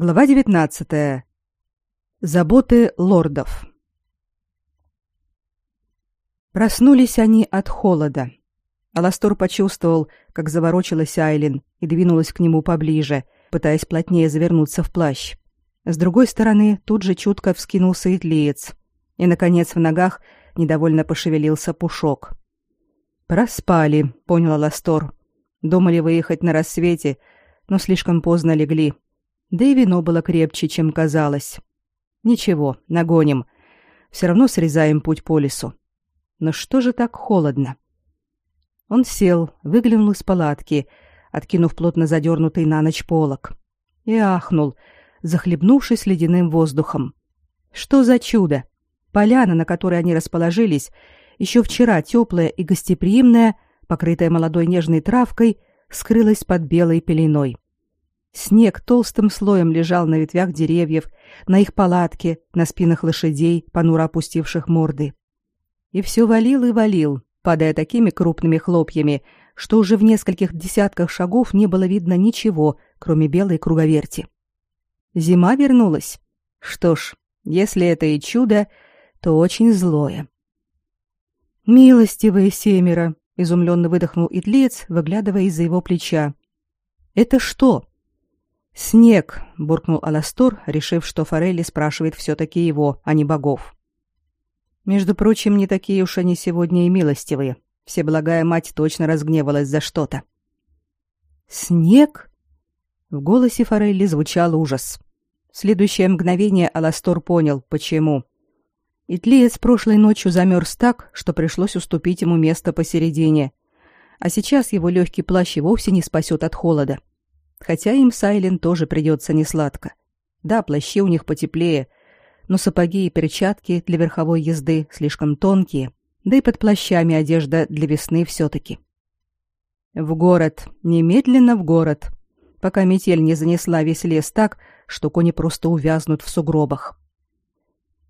Глава 19. Заботы лордов. Проснулись они от холода. Аластор почувствовал, как заворочилась Айлин и двинулась к нему поближе, пытаясь плотнее завернуться в плащ. С другой стороны, тут же чутко вскинулся итлеец, и наконец в ногах недовольно пошевелился пушок. Проспали, понял Аластор. Думали выехать на рассвете, но слишком поздно легли. Да и вино было крепче, чем казалось. Ничего, нагоним. Все равно срезаем путь по лесу. Но что же так холодно? Он сел, выглянул из палатки, откинув плотно задернутый на ночь полог, и ахнул, захлебнувшись ледяным воздухом. Что за чудо! Поляна, на которой они расположились, еще вчера теплая и гостеприимная, покрытая молодой нежной травкой, скрылась под белой пеленой. Снег толстым слоем лежал на ветвях деревьев, на их палатке, на спинах лошадей, понуро опустивших морды. И все валил и валил, падая такими крупными хлопьями, что уже в нескольких десятках шагов не было видно ничего, кроме белой круговерти. Зима вернулась. Что ж, если это и чудо, то очень злое. «Милостивые семеро!» — изумленно выдохнул Итлиец, выглядывая из-за его плеча. «Это что?» «Снег», — буркнул Аластор, решив, что Форелли спрашивает все-таки его, а не богов. «Между прочим, не такие уж они сегодня и милостивые. Всеблагая мать точно разгневалась за что-то». «Снег?» В голосе Форелли звучал ужас. В следующее мгновение Аластор понял, почему. Итлиец прошлой ночью замерз так, что пришлось уступить ему место посередине. А сейчас его легкий плащ и вовсе не спасет от холода. Хотя им Сайлен тоже придется несладко. Да, плащи у них потеплее, но сапоги и перчатки для верховой езды слишком тонкие, да и под плащами одежда для весны все-таки. В город, немедленно в город, пока метель не занесла весь лес так, что кони просто увязнут в сугробах.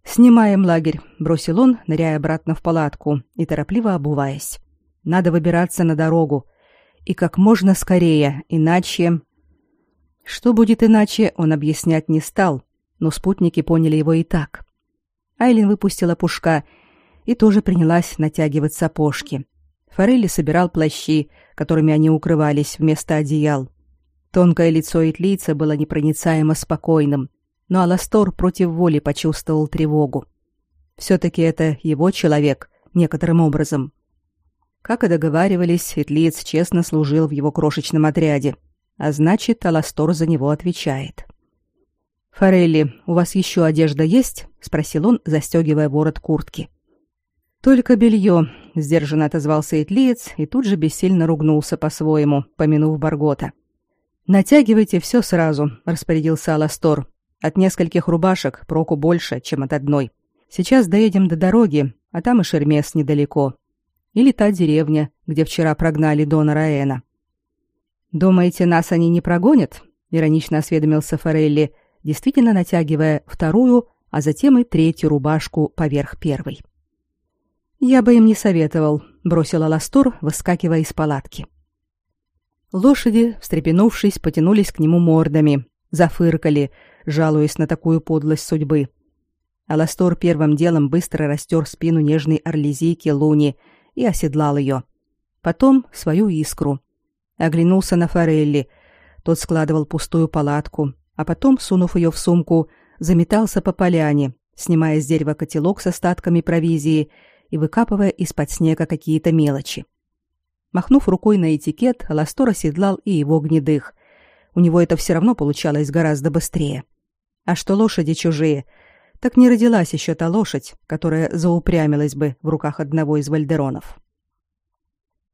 «Снимаем лагерь», — бросил он, ныряя обратно в палатку и торопливо обуваясь. «Надо выбираться на дорогу. И как можно скорее, иначе...» Что будет иначе, он объяснять не стал, но спутники поняли его и так. Айлин выпустила пушка и тоже принялась натягивать сапожки. Форелли собирал плащи, которыми они укрывались вместо одеял. Тонкое лицо Итлийца было непроницаемо спокойным, но Аластор против воли почувствовал тревогу. Все-таки это его человек, некоторым образом. Как и договаривались, Итлиец честно служил в его крошечном отряде — а значит, Аластор за него отвечает. «Форелли, у вас еще одежда есть?» — спросил он, застегивая ворот куртки. «Только белье», — сдержанно отозвался Итлиец и тут же бессильно ругнулся по-своему, помянув Баргота. «Натягивайте все сразу», — распорядился Аластор. «От нескольких рубашек проку больше, чем от одной. Сейчас доедем до дороги, а там и Шермес недалеко. Или та деревня, где вчера прогнали Дона Раэна. «Думаете, нас они не прогонят?» — иронично осведомился Форелли, действительно натягивая вторую, а затем и третью рубашку поверх первой. «Я бы им не советовал», — бросила Ластор, выскакивая из палатки. Лошади, встрепенувшись, потянулись к нему мордами, зафыркали, жалуясь на такую подлость судьбы. Аластор первым делом быстро растер спину нежной орлезийки Луни и оседлал ее. Потом свою искру, оглянулся на Форелли. Тот складывал пустую палатку, а потом, сунув ее в сумку, заметался по поляне, снимая с дерева котелок с остатками провизии и выкапывая из-под снега какие-то мелочи. Махнув рукой на этикет, Ластор оседлал и его гнедых. У него это все равно получалось гораздо быстрее. А что лошади чужие, так не родилась еще та лошадь, которая заупрямилась бы в руках одного из вальдеронов.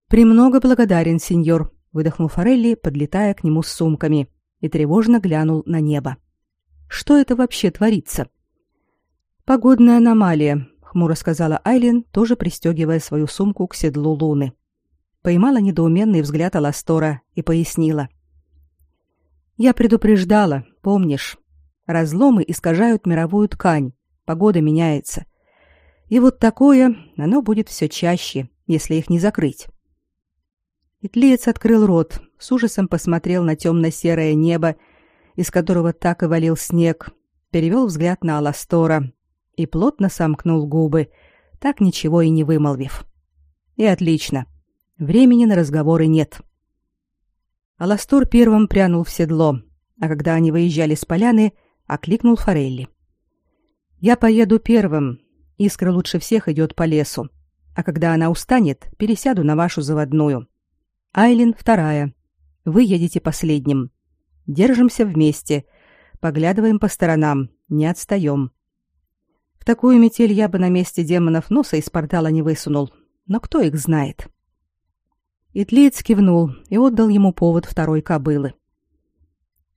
«Премного благодарен, сеньор», выдохнул Форелли, подлетая к нему с сумками, и тревожно глянул на небо. Что это вообще творится? Погодная аномалия, хмуро сказала Айлин, тоже пристегивая свою сумку к седлу Луны. Поймала недоуменный взгляд Аластора и пояснила: Я предупреждала, помнишь? Разломы искажают мировую ткань, погода меняется. И вот такое, оно будет все чаще, если их не закрыть. Итлиец открыл рот, с ужасом посмотрел на темно-серое небо из которого так и валил снег, перевел взгляд на Аластора и плотно сомкнул губы, так ничего и не вымолвив. И отлично. Времени на разговоры нет. Аластор первым прянул в седло, а когда они выезжали с поляны, окликнул Форелли. «Я поеду первым. Искра лучше всех идет по лесу. А когда она устанет, пересяду на вашу заводную. Айлин вторая. Вы едете последним. Держимся вместе. Поглядываем по сторонам. Не отстаем. В такую метель я бы на месте демонов носа из портала не высунул. Но кто их знает?» Итлиец кивнул и отдал ему повод второй кобылы.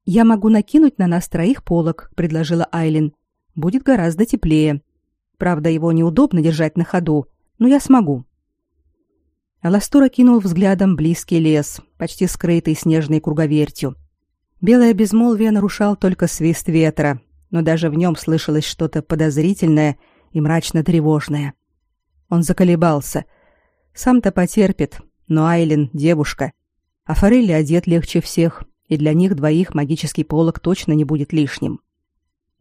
«Я могу накинуть на нас троих полог», — предложила Айлин. «Будет гораздо теплее. Правда, его неудобно держать на ходу, но я смогу». Аластор кинул взглядом близкий лес, почти скрытый снежной круговертью. Белое безмолвие нарушал только свист ветра, но даже в нем слышалось что-то подозрительное и мрачно тревожное. Он заколебался. Сам-то потерпит, но Айлин — девушка, а Форелли одет легче всех, и для них двоих магический полог точно не будет лишним.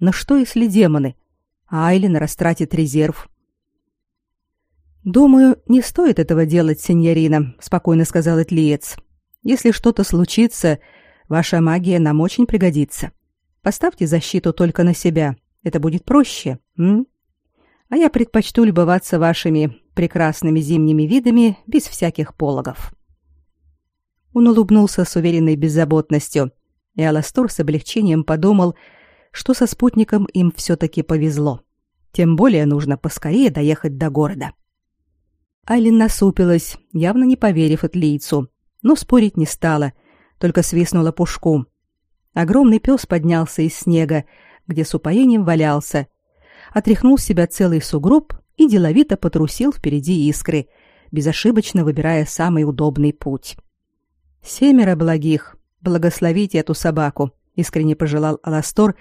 Но что, если демоны? А Айлин растратит резерв. «Думаю, не стоит этого делать, сеньорина», — спокойно сказал Этлиец. «Если что-то случится, ваша магия нам очень пригодится. Поставьте защиту только на себя. Это будет проще, м? А я предпочту любоваться вашими прекрасными зимними видами без всяких пологов. Он улыбнулся с уверенной беззаботностью, и Аластор с облегчением подумал, что со спутником им все-таки повезло. Тем более нужно поскорее доехать до города. Айлин насупилась, явно не поверив Этлийцу, но спорить не стала, только свистнула пушку. Огромный пес поднялся из снега, где с упоением валялся, отряхнул с себя целый сугроб и деловито потрусил впереди искры, безошибочно выбирая самый удобный путь. «Семеро благих! Благословите эту собаку!» — искренне пожелал Аластор,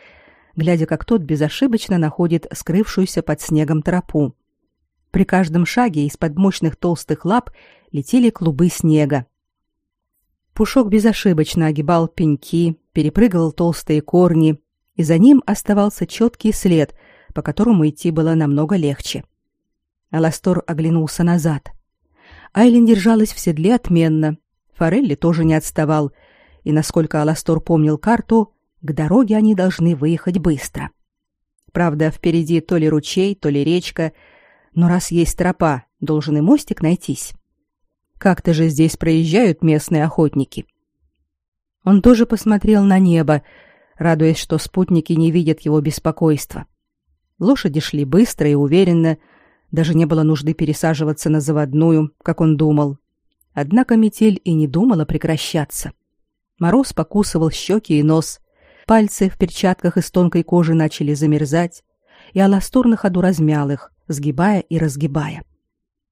глядя, как тот безошибочно находит скрывшуюся под снегом тропу. При каждом шаге из-под мощных толстых лап летели клубы снега. Пушок безошибочно огибал пеньки, перепрыгивал толстые корни, и за ним оставался четкий след, по которому идти было намного легче. — Аластор оглянулся назад. Айлин держалась в седле отменно. Форелли тоже не отставал, и, насколько Аластор помнил карту, к дороге они должны выехать быстро. Правда, впереди то ли ручей, то ли речка, но раз есть тропа, должен и мостик найтись. Как-то же здесь проезжают местные охотники. Он тоже посмотрел на небо, радуясь, что спутники не видят его беспокойства. Лошади шли быстро и уверенно, даже не было нужды пересаживаться на заводную, как он думал. Однако метель и не думала прекращаться. Мороз покусывал щеки и нос. Пальцы в перчатках из тонкой кожи начали замерзать, и Аластор на ходу размял их, сгибая и разгибая.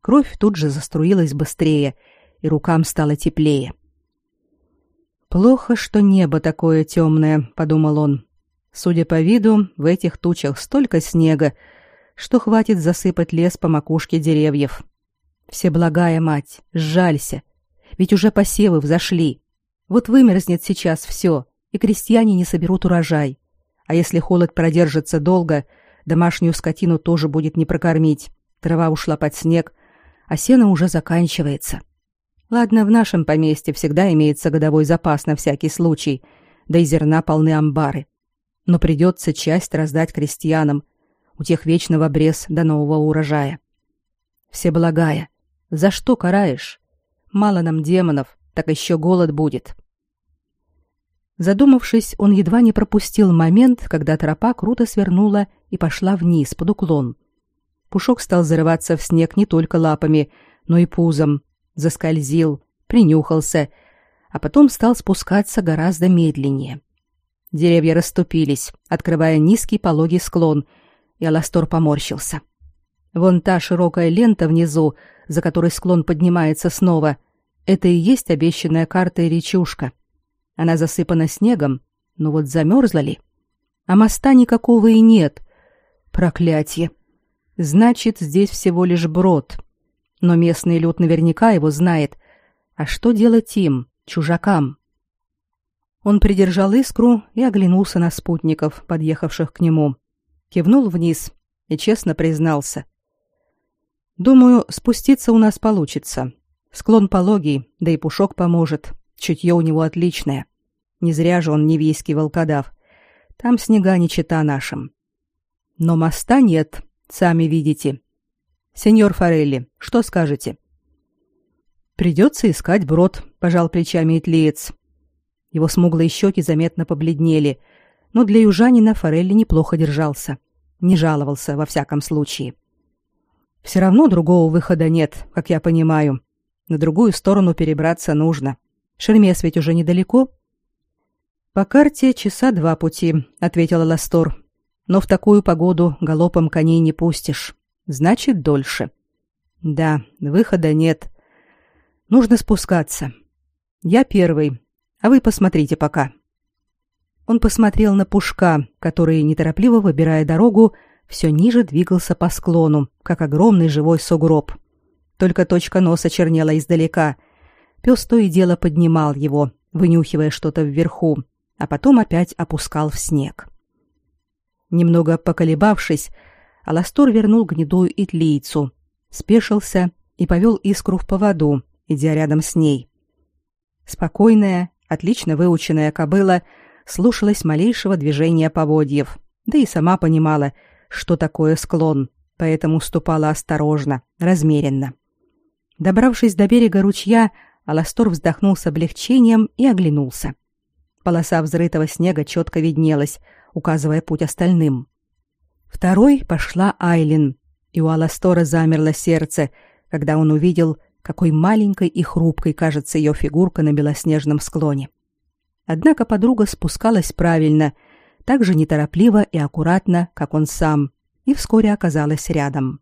Кровь тут же заструилась быстрее, и рукам стало теплее. «Плохо, что небо такое темное», — подумал он. Судя по виду, в этих тучах столько снега, что хватит засыпать лес по макушке деревьев. Всеблагая мать, сжалься, ведь уже посевы взошли. Вот вымерзнет сейчас все, и крестьяне не соберут урожай. А если холод продержится долго, домашнюю скотину тоже будет не прокормить. Трава ушла под снег, а сено уже заканчивается. Ладно, в нашем поместье всегда имеется годовой запас на всякий случай, да и зерна полны амбары. Но придется часть раздать крестьянам, у тех вечно в обрез до нового урожая. Все благая, за что караешь? Мало нам демонов, так еще голод будет. Задумавшись, он едва не пропустил момент, когда тропа круто свернула и пошла вниз под уклон. Пушок стал зарываться в снег не только лапами, но и пузом, заскользил, принюхался, а потом стал спускаться гораздо медленнее. Деревья расступились, открывая низкий пологий склон — и Аластор поморщился. Вон та широкая лента внизу, за которой склон поднимается снова, это и есть обещанная карта и речушка. Она засыпана снегом, но вот замерзла ли? А моста никакого и нет. Проклятье. Значит, здесь всего лишь брод. Но местный люд наверняка его знает. А что делать им, чужакам? Он придержал искру и оглянулся на спутников, подъехавших к нему. Кивнул вниз и честно признался. «Думаю, спуститься у нас получится. Склон пологий, да и пушок поможет. Чутье у него отличное. Не зря же он невийский волкодав. Там снега не чета нашим. Но моста нет, сами видите. Сеньор Форелли, что скажете?» «Придется искать брод», — пожал плечами Итлиец. Его смуглые щеки заметно побледнели, но для южанина Форелли неплохо держался. Не жаловался, во всяком случае. «Все равно другого выхода нет, как я понимаю. На другую сторону перебраться нужно. Шермес ведь уже недалеко?» «По карте часа два пути», — ответила Ластор. «Но в такую погоду галопом коней не пустишь. Значит, дольше». «Да, выхода нет. Нужно спускаться. Я первый, а вы посмотрите пока. Он посмотрел на Пушка, который, неторопливо выбирая дорогу, все ниже двигался по склону, как огромный живой сугроб. Только точка носа чернела издалека. Пес то и дело поднимал его, вынюхивая что-то вверху, а потом опять опускал в снег. Немного поколебавшись, Аластор вернул гнедую итлийцу, спешился и повел искру в поводу, идя рядом с ней. Спокойная, Отлично выученная кобыла слушалась малейшего движения поводьев, да и сама понимала, что такое склон, поэтому ступала осторожно, размеренно. Добравшись до берега ручья, Аластор вздохнул с облегчением и оглянулся. Полоса взрытого снега четко виднелась, указывая путь остальным. Второй пошла Айлин, и у Аластора замерло сердце, когда он увидел, какой маленькой и хрупкой кажется ее фигурка на белоснежном склоне. Однако подруга спускалась правильно, так же неторопливо и аккуратно, как он сам, и вскоре оказалась рядом.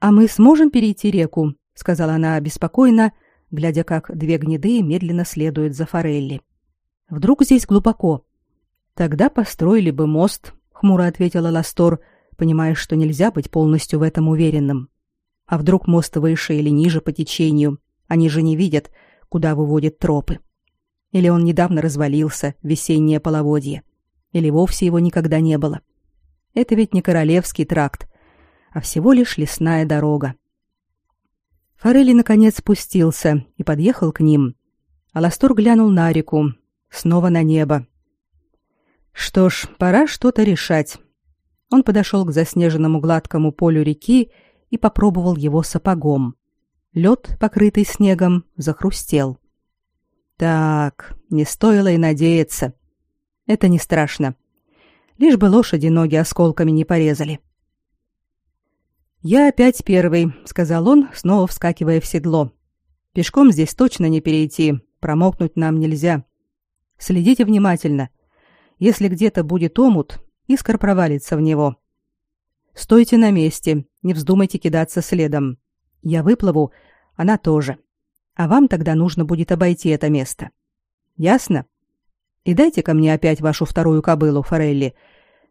«А мы сможем перейти реку?» — сказала она обеспокоенно, глядя, как две гнеды медленно следуют за форелли. «Вдруг здесь глубоко?» «Тогда построили бы мост», — хмуро ответила Ластор, понимая, что нельзя быть полностью в этом уверенным. А вдруг мост выше или ниже по течению? Они же не видят, куда выводят тропы. Или он недавно развалился, весеннее половодье. Или вовсе его никогда не было. Это ведь не королевский тракт, а всего лишь лесная дорога. Форели наконец спустился и подъехал к ним. Аластор глянул на реку, снова на небо. Что ж, пора что-то решать. Он подошел к заснеженному гладкому полю реки и попробовал его сапогом. Лед, покрытый снегом, захрустел. Так, не стоило и надеяться. Это не страшно. Лишь бы лошади ноги осколками не порезали. «Я опять первый», — сказал он, снова вскакивая в седло. «Пешком здесь точно не перейти, промокнуть нам нельзя. Следите внимательно. Если где-то будет омут, искр провалится в него. Стойте на месте, не вздумайте кидаться следом. Я выплыву, она тоже. А вам тогда нужно будет обойти это место. Ясно? И дайте ко мне опять вашу вторую кобылу, Форелли.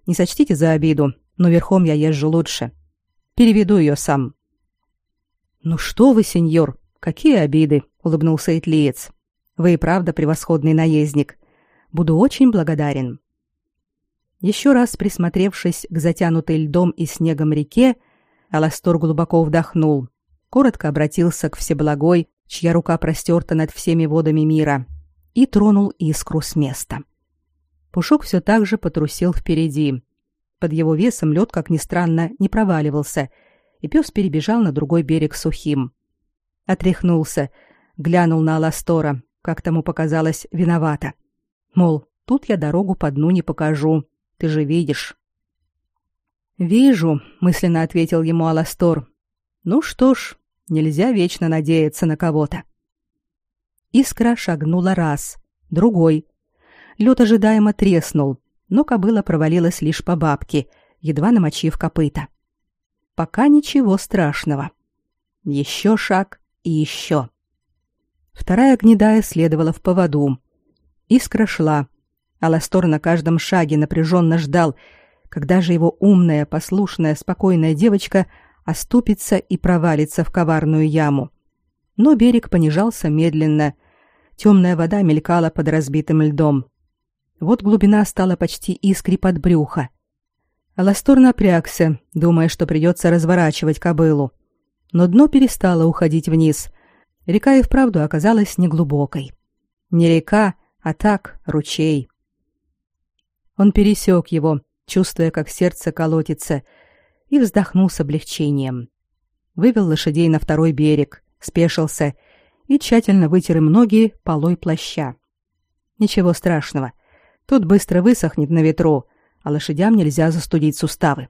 Не сочтите за обиду, но верхом я езжу лучше. Переведу ее сам. Ну что вы, сеньор, какие обиды, улыбнулся Итлиец. Вы и правда превосходный наездник. Буду очень благодарен. Еще раз присмотревшись к затянутой льдом и снегом реке, Аластор глубоко вдохнул, коротко обратился к Всеблагой, чья рука простерта над всеми водами мира, и тронул искру с места. Пушок все так же потрусил впереди. Под его весом лед, как ни странно, не проваливался, и пес перебежал на другой берег сухим. Отряхнулся, глянул на Аластора, как тому показалось, виновато. Мол, тут я дорогу по дну не покажу, ты же видишь. Вижу, мысленно ответил ему Аластор. Ну что ж, нельзя вечно надеяться на кого-то. Искра шагнула раз, другой. Лед ожидаемо треснул, но кобыла провалилась лишь по бабке, едва намочив копыта. Пока ничего страшного. Еще шаг и еще. Вторая гнедая следовала в поводу. Искра шла, Аластор на каждом шаге напряженно ждал, когда же его умная, послушная, спокойная девочка оступится и провалится в коварную яму. Но берег понижался медленно. темная вода мелькала под разбитым льдом. Вот глубина стала почти искри под брюхо. Аластор напрягся, думая, что придется разворачивать кобылу. Но дно перестало уходить вниз. Река и вправду оказалась неглубокой. Не река, а так ручей. Он пересек его, чувствуя, как сердце колотится, и вздохнул с облегчением. Вывел лошадей на второй берег, спешился и тщательно вытер им ноги полой плаща. Ничего страшного. Тут быстро высохнет на ветру, а лошадям нельзя застудить суставы.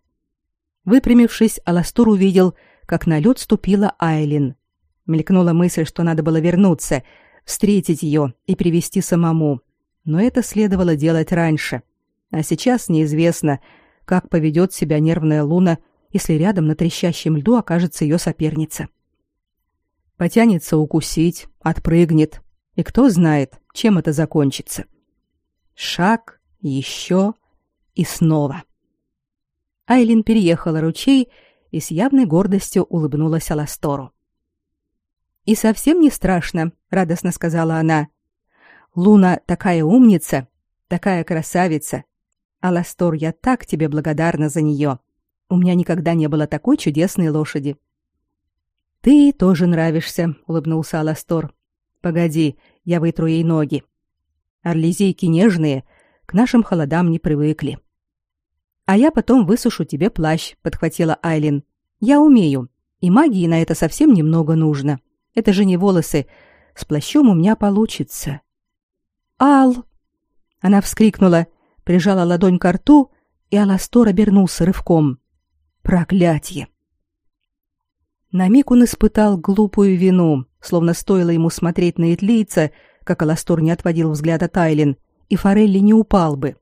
Выпрямившись, Аластур увидел, как на лед ступила Айлин. Мелькнула мысль, что надо было вернуться, встретить ее и привести самому. Но это следовало делать раньше. А сейчас неизвестно, как поведет себя нервная луна, если рядом на трещащем льду окажется ее соперница. Потянется укусить, отпрыгнет, и кто знает, чем это закончится. Шаг, еще и снова. Айлин переехала ручей и с явной гордостью улыбнулась Аластору. «И совсем не страшно», — радостно сказала она. «Луна такая умница, такая красавица. Аластор, я так тебе благодарна за нее. У меня никогда не было такой чудесной лошади». «Ты тоже нравишься», — улыбнулся Аластор. «Погоди, я вытру ей ноги. Орлезейки нежные, к нашим холодам не привыкли». «А я потом высушу тебе плащ», — подхватила Айлин. «Я умею, и магии на это совсем немного нужно. Это же не волосы. С плащом у меня получится». «Ал!» Она вскрикнула, прижала ладонь к рту, и Аластор обернулся рывком. «Проклятье!» На миг он испытал глупую вину, словно стоило ему смотреть на итлийца, как Аластор не отводил взгляд от Айлин, и Форелли не упал бы.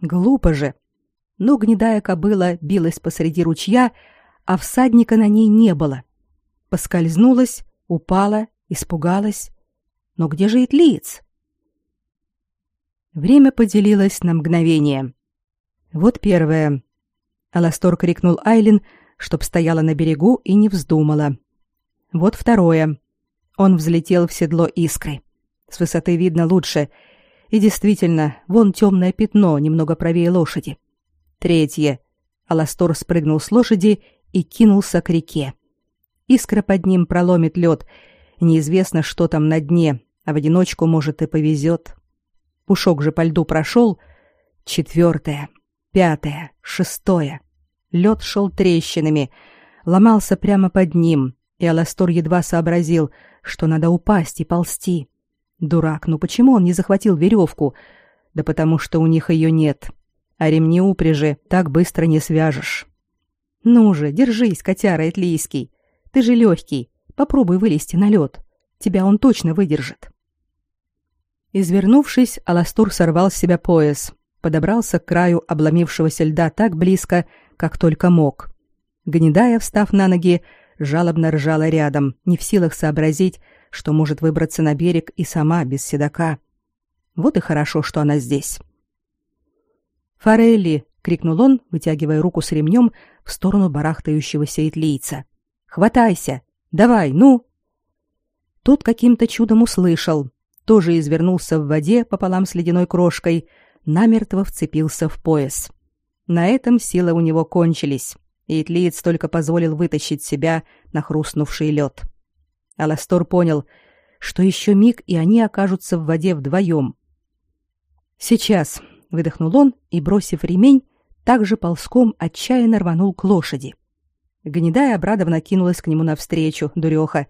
Глупо же. Но гнедая кобыла билась посреди ручья, а всадника на ней не было. Поскользнулась, упала, испугалась. Но где же итлиец? Время поделилось на мгновение. Вот первое. Аластор крикнул Айлин, чтоб стояла на берегу и не вздумала. Вот второе. Он взлетел в седло искры. С высоты видно лучше. И действительно, вон темное пятно, немного правее лошади. Третье. Аластор спрыгнул с лошади и кинулся к реке. Искра под ним проломит лед. Неизвестно, что там на дне, а в одиночку, может, и повезет. Пушок же по льду прошел. Четвертое, пятое, шестое. Лед шел трещинами, ломался прямо под ним, и Аластор едва сообразил, что надо упасть и ползти. Дурак, ну почему он не захватил веревку? Да потому что у них ее нет. А ремни упряжи так быстро не свяжешь. Ну же, держись, котяра Этлийский. Ты же легкий. Попробуй вылезти на лед. Тебя он точно выдержит. Извернувшись, Аластур сорвал с себя пояс, подобрался к краю обломившегося льда так близко, как только мог. Гнедая, встав на ноги, жалобно ржала рядом, не в силах сообразить, что может выбраться на берег и сама без седока. Вот и хорошо, что она здесь. «Форелли!» — крикнул он, вытягивая руку с ремнем в сторону барахтающегося итлийца. «Хватайся! Давай, ну!» Тот каким-то чудом услышал, тоже извернулся в воде пополам с ледяной крошкой, намертво вцепился в пояс. На этом силы у него кончились, и Итлиец только позволил вытащить себя на хрустнувший лед. Аластор понял, что еще миг, и они окажутся в воде вдвоем. «Сейчас», — выдохнул он и, бросив ремень, также ползком отчаянно рванул к лошади. Гнедая обрадованно кинулась к нему навстречу, дуреха,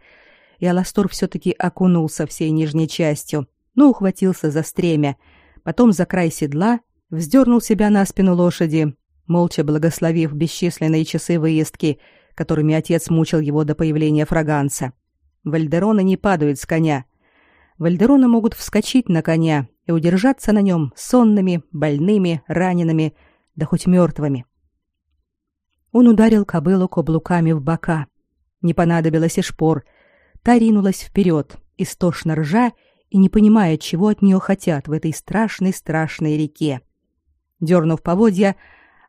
и Аластор все-таки окунулся всей нижней частью, но ухватился за стремя, потом за край седла вздернул себя на спину лошади, молча благословив бесчисленные часы выездки, которыми отец мучил его до появления фраганца. Вальдероны не падают с коня. Вальдероны могут вскочить на коня и удержаться на нем сонными, больными, ранеными, да хоть мертвыми. Он ударил кобылу каблуками в бока. Не понадобилось и шпор. Та ринулась вперед, истошно ржа и не понимая, чего от нее хотят в этой страшной-страшной реке. Дернув поводья,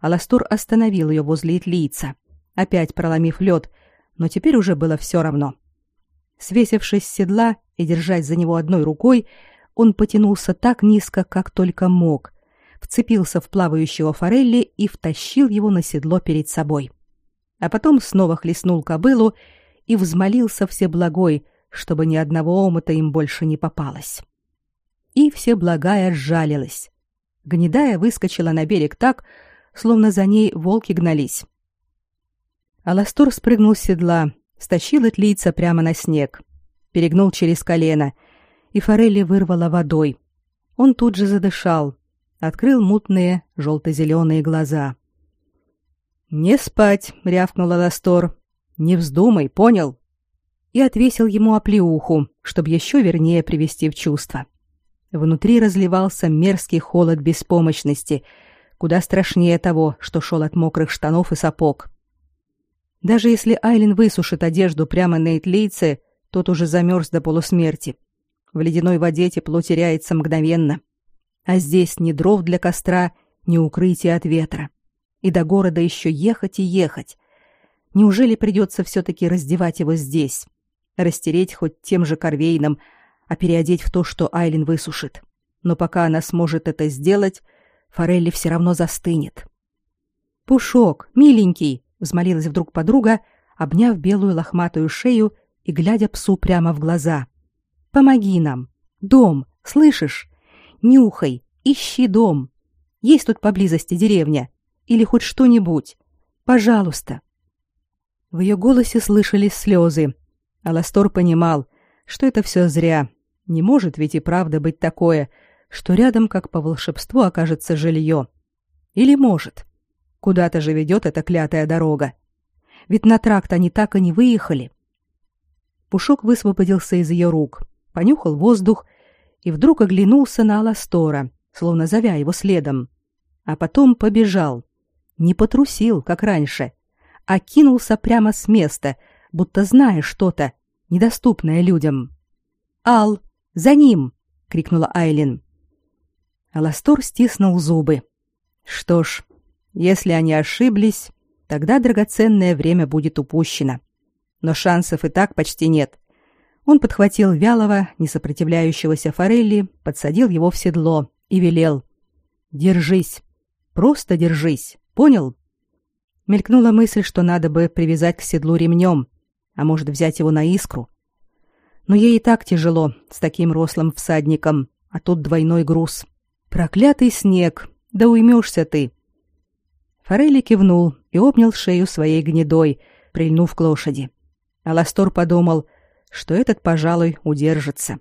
Аластур остановил ее возле Итлийца, опять проломив лед, но теперь уже было все равно. Свесившись с седла и держась за него одной рукой, он потянулся так низко, как только мог, вцепился в плавающего форелли и втащил его на седло перед собой. А потом снова хлестнул кобылу и взмолился Всеблагой, чтобы ни одного омута им больше не попалось. И Всеблагая сжалилась. Гнедая выскочила на берег так, словно за ней волки гнались. Аластор спрыгнул с седла, стащил итлийца прямо на снег, перегнул через колено, и форели вырвало водой. Он тут же задышал, открыл мутные желто-зеленые глаза. «Не спать!» — рявкнул Аластор. «Не вздумай, понял?» И отвесил ему оплеуху, чтобы еще вернее привести в чувство. Внутри разливался мерзкий холод беспомощности, куда страшнее того, что шел от мокрых штанов и сапог. Даже если Айлин высушит одежду прямо на Этлийце, тот уже замерз до полусмерти. В ледяной воде тепло теряется мгновенно. А здесь ни дров для костра, ни укрытия от ветра. И до города еще ехать и ехать. Неужели придется все-таки раздевать его здесь? Растереть хоть тем же корвейном, а переодеть в то, что Айлин высушит. Но пока она сможет это сделать, Форелли все равно застынет. «Пушок, миленький!» Взмолилась вдруг подруга, обняв белую лохматую шею и глядя псу прямо в глаза. Помоги нам. Дом, слышишь? Нюхай, ищи дом. Есть тут поблизости деревня или хоть что-нибудь. Пожалуйста. В ее голосе слышались слезы. Аластор понимал, что это все зря. Не может ведь и правда быть такое, что рядом, как по волшебству, окажется жилье. Или может? Куда-то же ведет эта клятая дорога. Ведь на тракт они так и не выехали. Пушок высвободился из ее рук, понюхал воздух и вдруг оглянулся на Аластора, словно зовя его следом. А потом побежал. Не потрусил, как раньше, а кинулся прямо с места, будто зная что-то, недоступное людям. «Ал, за ним!» — крикнула Айлин. Аластор стиснул зубы. Что ж, если они ошиблись, тогда драгоценное время будет упущено. Но шансов и так почти нет. Он подхватил вялого, несопротивляющегося форелли, подсадил его в седло и велел: "Держись. Просто держись. Понял?" Мелькнула мысль, что надо бы привязать к седлу ремнем, а может, взять его на искру. Но ей и так тяжело с таким рослым всадником, а тут двойной груз. Проклятый снег. Да уймешься ты. Форели кивнул и обнял шею своей гнедой, прильнув к лошади. Аластор подумал, что этот, пожалуй, удержится.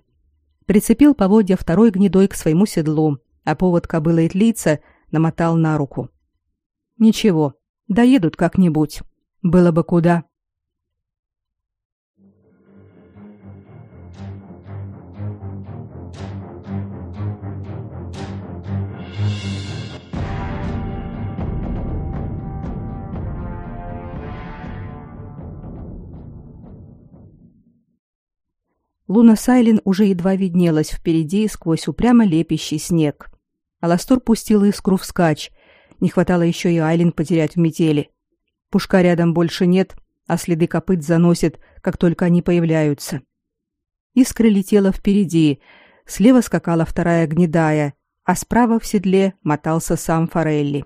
Прицепил поводья второй гнедой к своему седлу, а повод кобылы Итлица намотал на руку. Ничего, доедут как-нибудь. Было бы куда. Луна Сайлин уже едва виднелась впереди сквозь упрямо лепящий снег. Аластор пустил искру вскачь. Не хватало еще и Айлин потерять в метели. Пушка рядом больше нет, а следы копыт заносит, как только они появляются. Искра летела впереди, слева скакала вторая гнедая, а справа в седле мотался сам Форелли.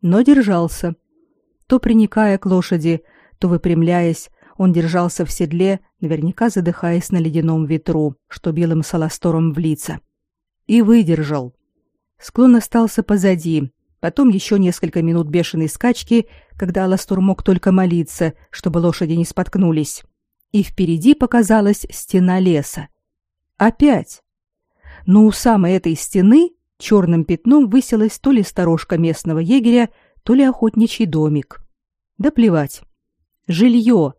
Но держался. То приникая к лошади, то выпрямляясь, он держался в седле, наверняка задыхаясь на ледяном ветру, что бил им саластором в лица. И выдержал. Склон остался позади. Потом еще несколько минут бешеной скачки, когда Аластор мог только молиться, чтобы лошади не споткнулись. И впереди показалась стена леса. Опять. Но у самой этой стены черным пятном высилась то ли сторожка местного егеря, то ли охотничий домик. Да плевать. Жилье,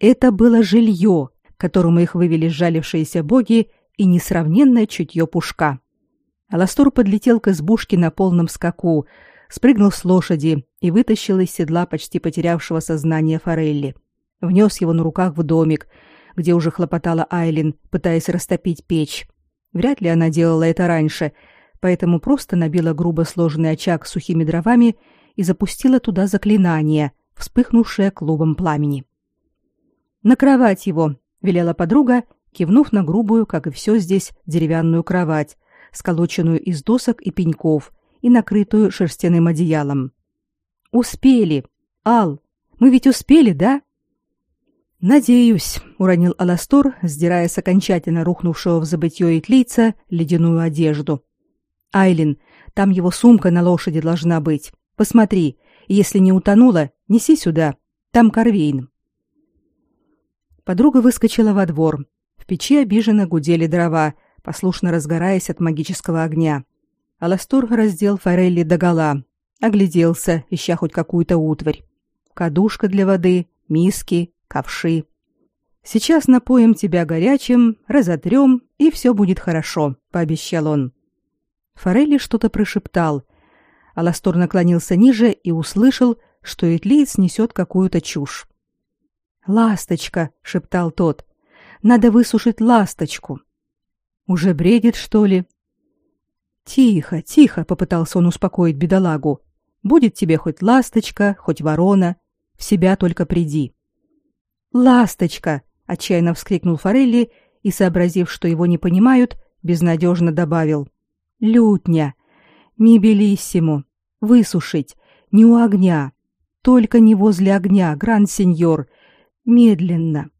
это было жилье, которому их вывели сжалившиеся боги и несравненное чутье пушка. Аластор подлетел к избушке на полном скаку, спрыгнул с лошади и вытащил из седла почти потерявшего сознание Форелли. Внес его на руках в домик, где уже хлопотала Айлин, пытаясь растопить печь. Вряд ли она делала это раньше, поэтому просто набила грубо сложенный очаг сухими дровами и запустила туда заклинание, вспыхнувшее клубом пламени. На кровать его, велела подруга, кивнув на грубую, как и все здесь, деревянную кровать, сколоченную из досок и пеньков и накрытую шерстяным одеялом. Успели. Ал, мы ведь успели, да? Надеюсь, уронил Аластор, сдирая с окончательно рухнувшего в забытье итлийца ледяную одежду. Айлин, там его сумка на лошади должна быть. Посмотри, если не утонула, неси сюда. Там Корвейн. Подруга выскочила во двор. В печи обиженно гудели дрова, послушно разгораясь от магического огня. Аластор раздел форелли догола, огляделся, ища хоть какую-то утварь. Кадушка для воды, миски, ковши. Сейчас напоим тебя горячим, разотрем, и все будет хорошо, пообещал он. Форелли что-то прошептал. Аластор наклонился ниже и услышал, что Этлиец несет какую-то чушь. «Ласточка!» — шептал тот. «Надо высушить ласточку!» «Уже бредит, что ли?» «Тихо, тихо!» — попытался он успокоить бедолагу. «Будет тебе хоть ласточка, хоть ворона. В себя только приди». «Ласточка!» — отчаянно вскрикнул Форелли и, сообразив, что его не понимают, безнадежно добавил. «Лютня! Мибелиссимо! Высушить! Не у огня! Только не возле огня, гранд-сеньор! Медленно.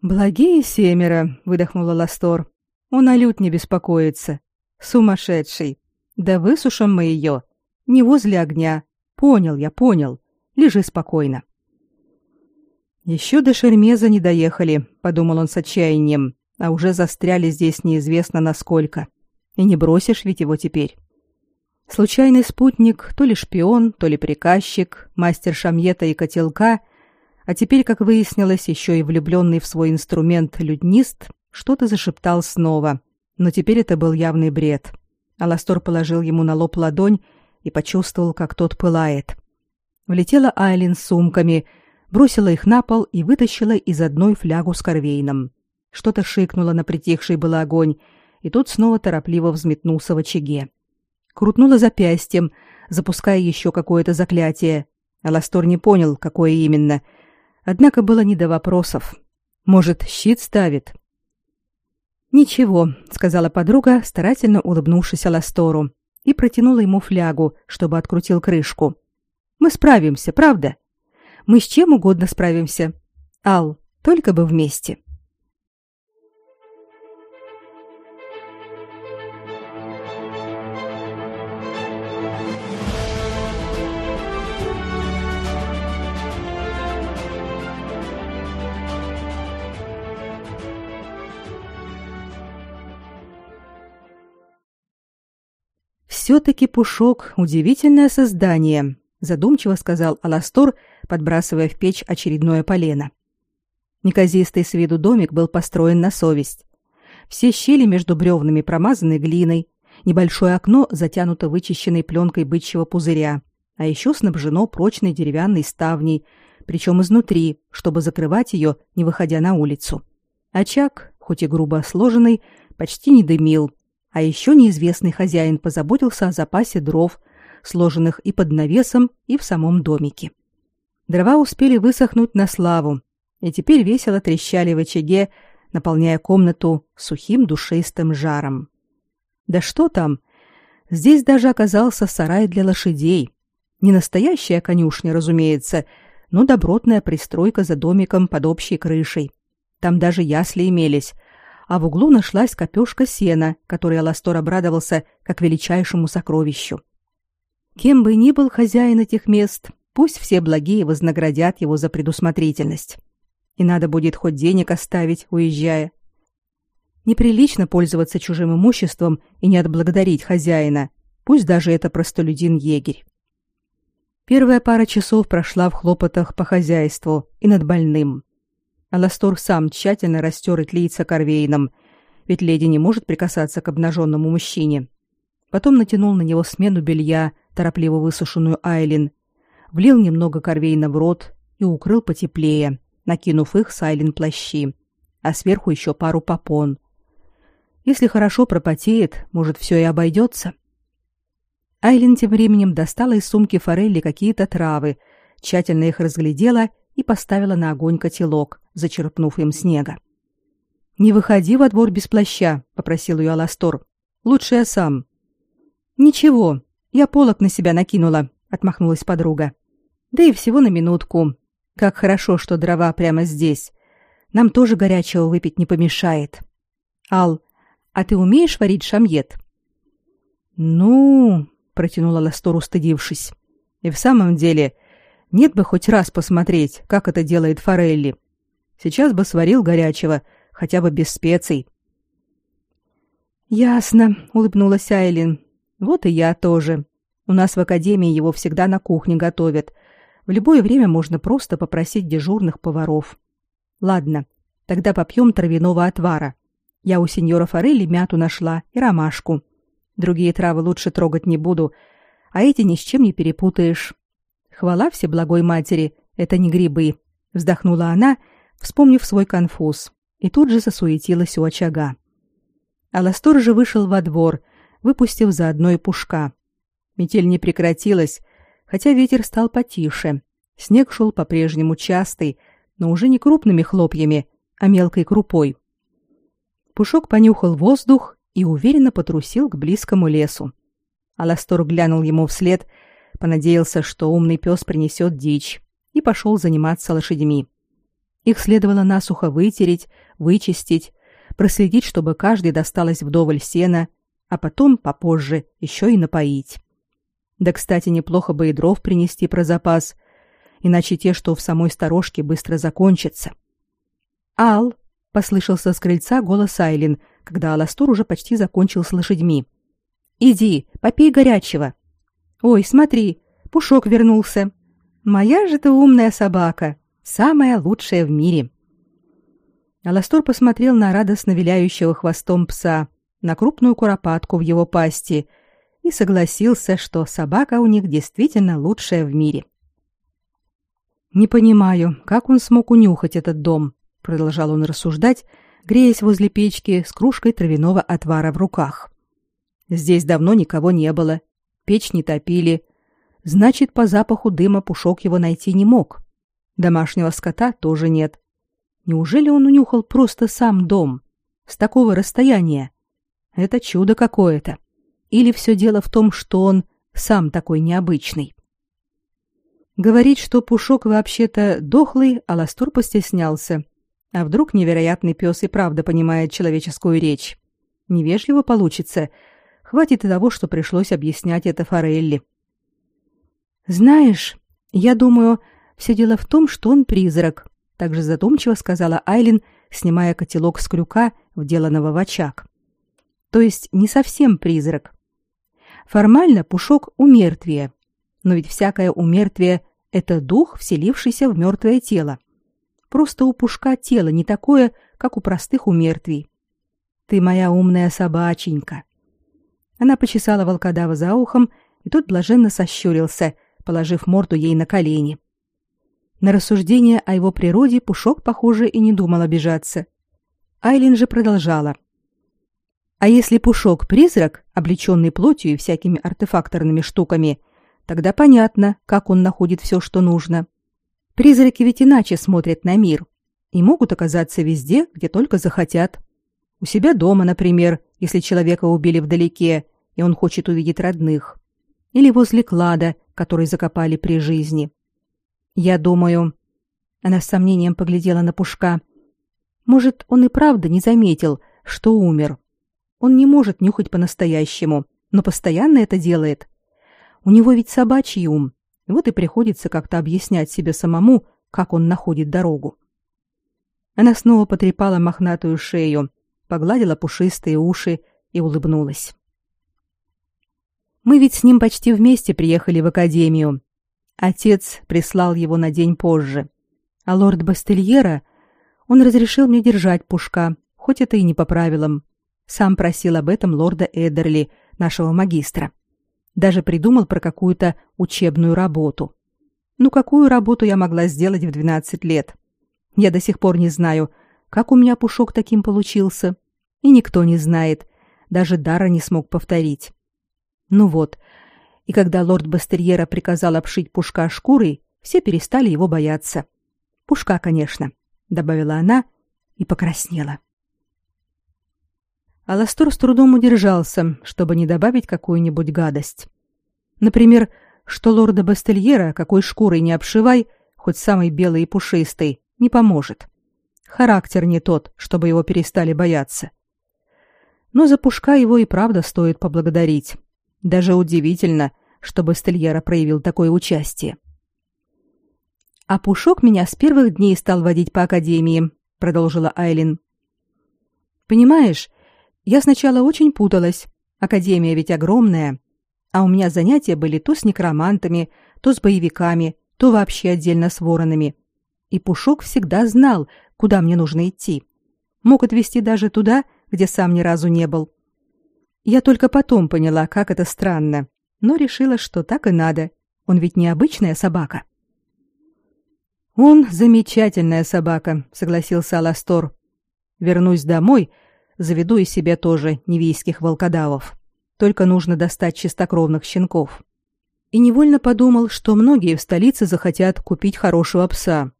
Благие семеро, выдохнула Ластор. Он о лют не беспокоится. Сумасшедший. Да высушим мы ее. Не возле огня. Понял я, понял. Лежи спокойно. Еще до Шермеза не доехали, подумал он с отчаянием, а уже застряли здесь неизвестно насколько. И не бросишь ведь его теперь. Случайный спутник, то ли шпион, то ли приказчик, мастер шамьета и котелка — а теперь, как выяснилось, еще и влюбленный в свой инструмент люднист что-то зашептал снова, но теперь это был явный бред. Аластор положил ему на лоб ладонь и почувствовал, как тот пылает. Влетела Айлин с сумками, бросила их на пол и вытащила из одной флягу с корвейном. Что-то шикнуло на притихший был огонь, и тот снова торопливо взметнулся в очаге. Крутнула запястьем, запуская еще какое-то заклятие. Аластор не понял, какое именно — Однако было не до вопросов. Может, щит ставит? Ничего, сказала подруга, старательно улыбнувшись Аластору, и протянула ему флягу, чтобы открутил крышку. Мы справимся, правда? Мы с чем угодно справимся. Ал, только бы вместе. Все-таки Пушок — удивительное создание», — задумчиво сказал Аластор, подбрасывая в печь очередное полено. Неказистый с виду домик был построен на совесть. Все щели между бревнами промазаны глиной, небольшое окно затянуто вычищенной пленкой бычьего пузыря, а еще снабжено прочной деревянной ставней, причем изнутри, чтобы закрывать ее, не выходя на улицу. Очаг, хоть и грубо сложенный, почти не дымил, а еще неизвестный хозяин позаботился о запасе дров, сложенных и под навесом, и в самом домике. Дрова успели высохнуть на славу, и теперь весело трещали в очаге, наполняя комнату сухим душистым жаром. Да что там? Здесь даже оказался сарай для лошадей. Не настоящая конюшня, разумеется, но добротная пристройка за домиком под общей крышей. Там даже ясли имелись, а в углу нашлась копёшка сена, которой Аластор обрадовался как величайшему сокровищу. Кем бы ни был хозяин этих мест, пусть все благие вознаградят его за предусмотрительность. И надо будет хоть денег оставить, уезжая. Неприлично пользоваться чужим имуществом и не отблагодарить хозяина, пусть даже это простолюдин-егерь. Первая пара часов прошла в хлопотах по хозяйству и над больным. Аластор сам тщательно растер лица корвейном, ведь леди не может прикасаться к обнаженному мужчине. Потом натянул на него смену белья, торопливо высушенную Айлин, влил немного корвейна в рот и укрыл потеплее, накинув их с Айлин плащи, а сверху еще пару попон. Если хорошо пропотеет, может, все и обойдется. Айлин тем временем достала из сумки форели какие-то травы, тщательно их разглядела и поставила на огонь котелок, зачерпнув им снега. «Не выходи во двор без плаща», — попросил ее Аластор. «Лучше я сам». «Ничего, я полок на себя накинула», — отмахнулась подруга. «Да и всего на минутку. Как хорошо, что дрова прямо здесь. Нам тоже горячего выпить не помешает. Ал, а ты умеешь варить шамьет?» «Ну...» — протянула Ластор, устыдившись. «И в самом деле, нет бы хоть раз посмотреть, как это делает Форелли. Сейчас бы сварил горячего, хотя бы без специй. Ясно, улыбнулась Айлин. Вот и я тоже. У нас в академии его всегда на кухне готовят. В любое время можно просто попросить дежурных поваров. Ладно, тогда попьем травяного отвара. Я у сеньора Форелли мяту нашла и ромашку. Другие травы лучше трогать не буду, а эти ни с чем не перепутаешь. Хвала Всеблагой Матери, это не грибы, вздохнула она, вспомнив свой конфуз и тут же засуетилась у очага. Аластор же вышел во двор, выпустив заодно и пушка. Метель не прекратилась, хотя ветер стал потише. Снег шел по-прежнему частый, но уже не крупными хлопьями, а мелкой крупой. Пушок понюхал воздух и уверенно потрусил к близкому лесу. Аластор глянул ему вслед, понадеялся, что умный пес принесет дичь, и пошел заниматься лошадьми. Их следовало насухо вытереть, вычистить, проследить, чтобы каждый досталось вдоволь сена, а потом, попозже, еще и напоить. Да, кстати, неплохо бы и дров принести про запас, иначе те, что в самой сторожке, быстро закончатся. «Ал!» — послышался с крыльца голос Айлин, когда Аластор уже почти закончил с лошадьми. «Иди, попей горячего!» «Ой, смотри, Пушок вернулся!» «Моя же ты умная собака!» Самая лучшая в мире. Аластор посмотрел на радостно виляющего хвостом пса, на крупную куропатку в его пасти и согласился, что собака у них действительно лучшая в мире. Не понимаю, как он смог унюхать этот дом, продолжал он рассуждать, греясь возле печки с кружкой травяного отвара в руках. Здесь давно никого не было, печь не топили, значит, по запаху дыма Пушок его найти не мог. Домашнего скота тоже нет. Неужели он унюхал просто сам дом? С такого расстояния? Это чудо какое-то. Или все дело в том, что он сам такой необычный? Говорить, что Пушок вообще-то дохлый, Аластор постеснялся. А вдруг невероятный пес и правда понимает человеческую речь? Невежливо получится. Хватит и того, что пришлось объяснять это Форелли. «Знаешь, я думаю, все дело в том, что он призрак, также задумчиво сказала Айлин, снимая котелок с крюка, вделанного в очаг. То есть не совсем призрак. Формально Пушок умертвие, но ведь всякое умертвие – это дух, вселившийся в мертвое тело. Просто у Пушка тело не такое, как у простых умертвий. Ты моя умная собаченька. Она почесала волкодава за ухом, и тот блаженно сощурился, положив морду ей на колени. На рассуждение о его природе Пушок, похоже, и не думал обижаться. Айлин же продолжала. А если Пушок призрак, облеченный плотью и всякими артефакторными штуками, тогда понятно, как он находит все, что нужно. Призраки ведь иначе смотрят на мир и могут оказаться везде, где только захотят. У себя дома, например, если человека убили вдалеке, и он хочет увидеть родных. Или возле клада, который закопали при жизни. Я думаю, она с сомнением поглядела на Пушка. Может, он и правда не заметил, что умер. Он не может нюхать по-настоящему, но постоянно это делает. У него ведь собачий ум. Вот и приходится как-то объяснять себе самому, как он находит дорогу. Она снова потрепала мохнатую шею, погладила пушистые уши и улыбнулась. Мы ведь с ним почти вместе приехали в академию, Отец прислал его на день позже. А лорд Бастельера, он разрешил мне держать пушка, хоть это и не по правилам. Сам просил об этом лорда Эдерли, нашего магистра. Даже придумал про какую-то учебную работу. Ну какую работу я могла сделать в 12 лет? Я до сих пор не знаю, как у меня пушок таким получился. И никто не знает, даже Дара не смог повторить. Ну вот, и когда лорд Бастерьера приказал обшить Пушка шкурой, все перестали его бояться. Пушка, конечно, добавила она и покраснела. Аластор с трудом удержался, чтобы не добавить какую-нибудь гадость. Например, что лорда Бастельера, какой шкурой не обшивай, хоть самый белый и пушистый, не поможет. Характер не тот, чтобы его перестали бояться. Но за Пушка его и правда стоит поблагодарить. Даже удивительно, что Бастельера проявил такое участие. А Пушок меня с первых дней стал водить по академии, продолжила Айлин. Понимаешь, я сначала очень путалась. Академия ведь огромная, а у меня занятия были то с некромантами, то с боевиками, то вообще отдельно с воронами. И Пушок всегда знал, куда мне нужно идти. Мог отвезти даже туда, где сам ни разу не был. Я только потом поняла, как это странно, но решила, что так и надо. Он ведь необычная собака. Он замечательная собака, согласился Аластор. Вернусь домой, заведу и себе тоже невийских волкодавов. Только нужно достать чистокровных щенков. И невольно подумал, что многие в столице захотят купить хорошего пса.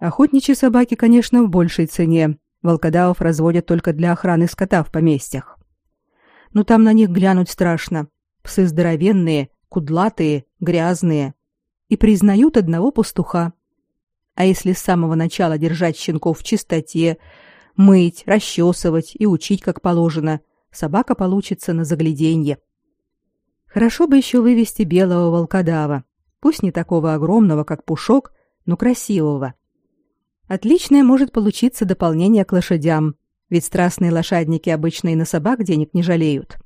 Охотничьи собаки, конечно, в большей цене. Волкодавов разводят только для охраны скота в поместьях. Но там на них глянуть страшно. Псы здоровенные, кудлатые, грязные. И признают одного пастуха. А если с самого начала держать щенков в чистоте, мыть, расчесывать и учить как положено – собака получится на загляденье. Хорошо бы еще вывести белого волкодава, пусть не такого огромного, как пушок, но красивого. Отличное может получиться дополнение к лошадям, ведь страстные лошадники обычно и на собак денег не жалеют.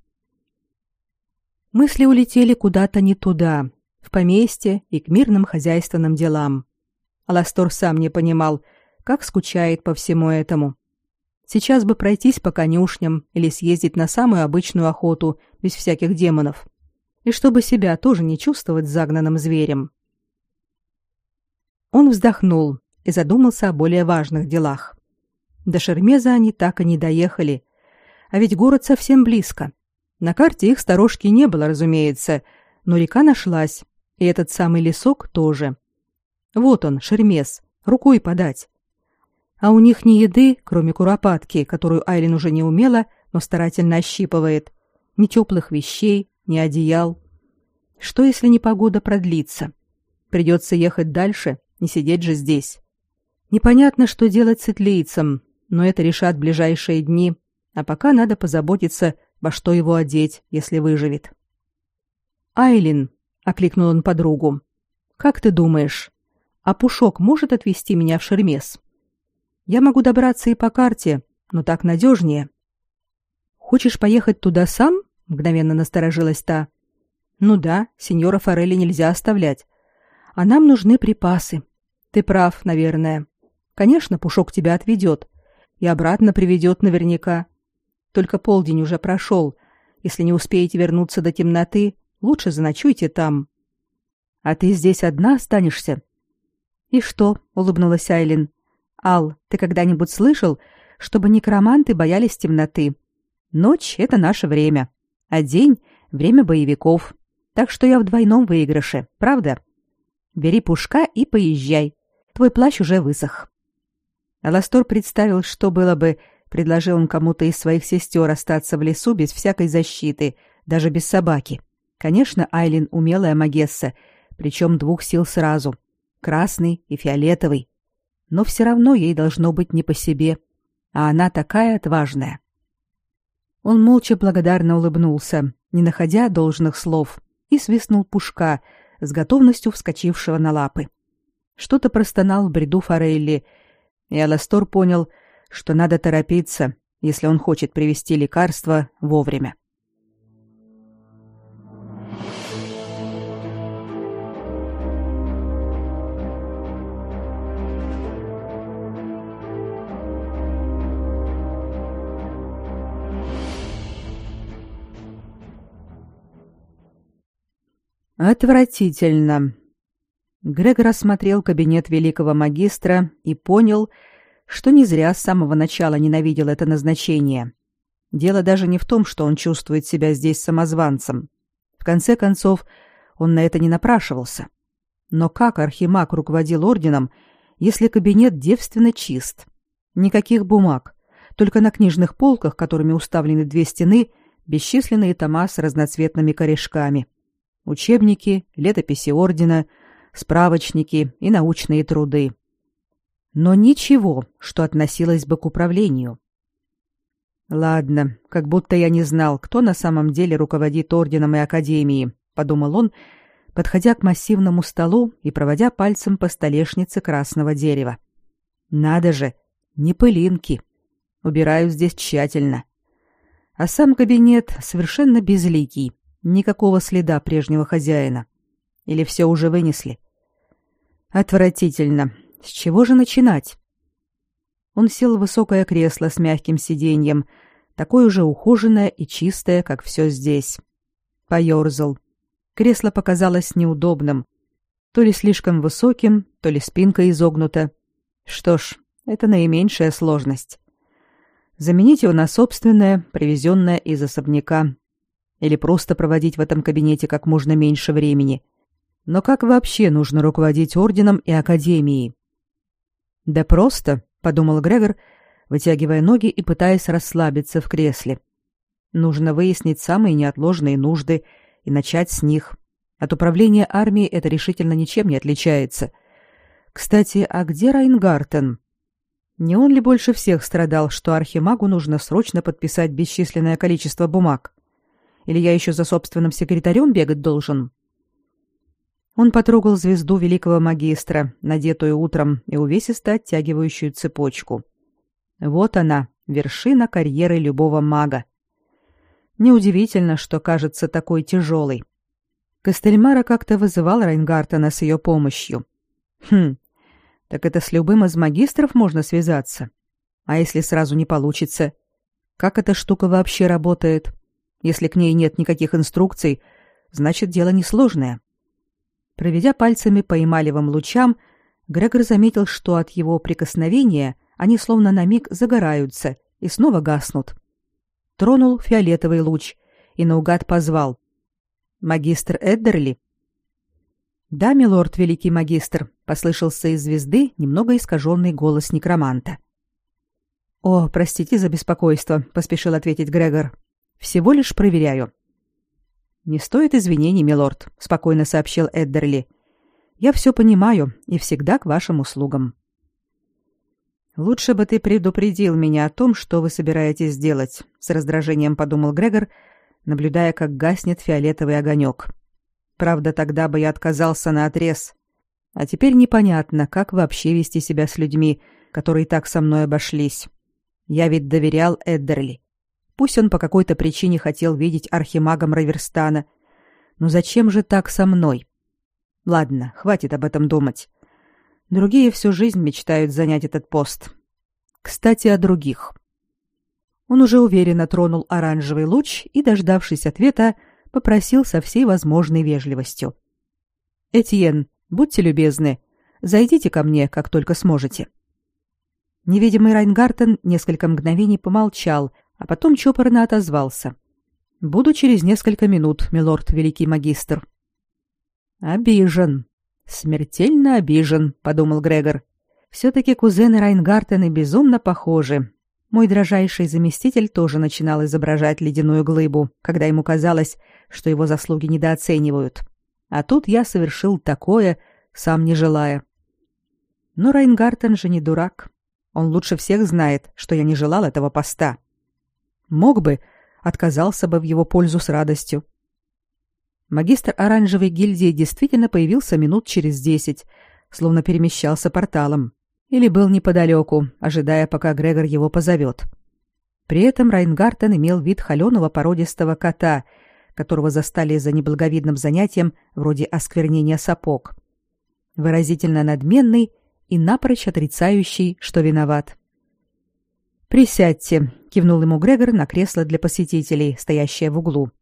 Мысли улетели куда-то не туда, в поместье и к мирным хозяйственным делам. Аластор сам не понимал, как скучает по всему этому. Сейчас бы пройтись по конюшням или съездить на самую обычную охоту, без всяких демонов. И чтобы себя тоже не чувствовать загнанным зверем. Он вздохнул и задумался о более важных делах. До Шермеза они так и не доехали. А ведь город совсем близко. На карте их сторожки не было, разумеется, но река нашлась, и этот самый лесок тоже. Вот он, Шермез, рукой подать а у них ни еды, кроме куропатки, которую Айлин уже не умела, но старательно ощипывает, ни теплых вещей, ни одеял. Что, если непогода продлится? Придется ехать дальше, не сидеть же здесь. Непонятно, что делать с итлийцем, но это решат ближайшие дни, а пока надо позаботиться, во что его одеть, если выживет. «Айлин», — окликнул он подругу, — «как ты думаешь, а Пушок может отвезти меня в Шермес?» Я могу добраться и по карте, но так надежнее. Хочешь поехать туда сам? мгновенно насторожилась та. Ну да, сеньора Форелли нельзя оставлять. А нам нужны припасы. Ты прав, наверное. Конечно, Пушок тебя отведет и обратно приведет наверняка. Только полдень уже прошел. Если не успеете вернуться до темноты, лучше заночуйте там. А ты здесь одна останешься? И что? улыбнулась Айлин. Ал, ты когда-нибудь слышал, чтобы некроманты боялись темноты? Ночь — это наше время, а день — время боевиков. Так что я в двойном выигрыше, правда? Бери пушка и поезжай. Твой плащ уже высох. Аластор представил, что было бы, предложил он кому-то из своих сестер остаться в лесу без всякой защиты, даже без собаки. Конечно, Айлин умелая магесса, причем двух сил сразу — красный и фиолетовый но все равно ей должно быть не по себе, а она такая отважная. Он молча благодарно улыбнулся, не находя должных слов, и свистнул пушка, с готовностью вскочившего на лапы. Что-то простонал в бреду Форелли, и Аластор понял, что надо торопиться, если он хочет привести лекарство вовремя. Отвратительно. Грегор осмотрел кабинет великого магистра и понял, что не зря с самого начала ненавидел это назначение. Дело даже не в том, что он чувствует себя здесь самозванцем. В конце концов, он на это не напрашивался. Но как архимаг руководил орденом, если кабинет девственно чист? Никаких бумаг, только на книжных полках, которыми уставлены две стены, бесчисленные тома с разноцветными корешками. Учебники, летописи ордена, справочники и научные труды. Но ничего, что относилось бы к управлению. Ладно, как будто я не знал, кто на самом деле руководит орденом и академией, подумал он, подходя к массивному столу и проводя пальцем по столешнице красного дерева. Надо же, не пылинки. Убираю здесь тщательно. А сам кабинет совершенно безликий, никакого следа прежнего хозяина. Или все уже вынесли? Отвратительно. С чего же начинать? Он сел в высокое кресло с мягким сиденьем, такое же ухоженное и чистое, как все здесь. Поёрзал. Кресло показалось неудобным. То ли слишком высоким, то ли спинка изогнута. Что ж, это наименьшая сложность. Заменить его на собственное, привезенное из особняка. Или просто проводить в этом кабинете как можно меньше времени. Но как вообще нужно руководить орденом и академией? Да просто, подумал Грегор, вытягивая ноги и пытаясь расслабиться в кресле. Нужно выяснить самые неотложные нужды и начать с них. От управления армией это решительно ничем не отличается. Кстати, а где Райнгартен? Не он ли больше всех страдал, что архимагу нужно срочно подписать бесчисленное количество бумаг? Или я еще за собственным секретарем бегать должен? Он потрогал звезду великого магистра, надетую утром и увесисто оттягивающую цепочку. Вот она, вершина карьеры любого мага. Неудивительно, что кажется такой тяжелой. Костельмара как-то вызывал Райнгартена с ее помощью. Хм, так это с любым из магистров можно связаться. А если сразу не получится? Как эта штука вообще работает? Если к ней нет никаких инструкций, значит, дело несложное. Проведя пальцами по эмалевым лучам, Грегор заметил, что от его прикосновения они словно на миг загораются и снова гаснут. Тронул фиолетовый луч и наугад позвал. «Магистр Эддерли?» «Да, милорд, великий магистр», — послышался из звезды немного искаженный голос некроманта. «О, простите за беспокойство», — поспешил ответить Грегор. «Всего лишь проверяю. Не стоит извинений, милорд, спокойно сообщил Эддерли. Я все понимаю и всегда к вашим услугам. Лучше бы ты предупредил меня о том, что вы собираетесь сделать, с раздражением подумал Грегор, наблюдая, как гаснет фиолетовый огонек. Правда, тогда бы я отказался на отрез. А теперь непонятно, как вообще вести себя с людьми, которые так со мной обошлись. Я ведь доверял Эддерли. Пусть он по какой-то причине хотел видеть архимагом Раверстана. Но зачем же так со мной? Ладно, хватит об этом думать. Другие всю жизнь мечтают занять этот пост. Кстати, о других. Он уже уверенно тронул оранжевый луч и, дождавшись ответа, попросил со всей возможной вежливостью. «Этьен, будьте любезны, зайдите ко мне, как только сможете». Невидимый Райнгартен несколько мгновений помолчал, а потом чопорно отозвался. «Буду через несколько минут, милорд великий магистр». «Обижен. Смертельно обижен», — подумал Грегор. «Все-таки кузены Райнгартены безумно похожи. Мой дрожайший заместитель тоже начинал изображать ледяную глыбу, когда ему казалось, что его заслуги недооценивают. А тут я совершил такое, сам не желая. Но Райнгартен же не дурак. Он лучше всех знает, что я не желал этого поста. Мог бы, отказался бы в его пользу с радостью. Магистр оранжевой гильдии действительно появился минут через десять, словно перемещался порталом, или был неподалеку, ожидая, пока Грегор его позовет. При этом Райнгартен имел вид холеного породистого кота, которого застали за неблаговидным занятием вроде осквернения сапог. Выразительно надменный и напрочь отрицающий, что виноват. «Присядьте», — кивнул ему Грегор на кресло для посетителей, стоящее в углу.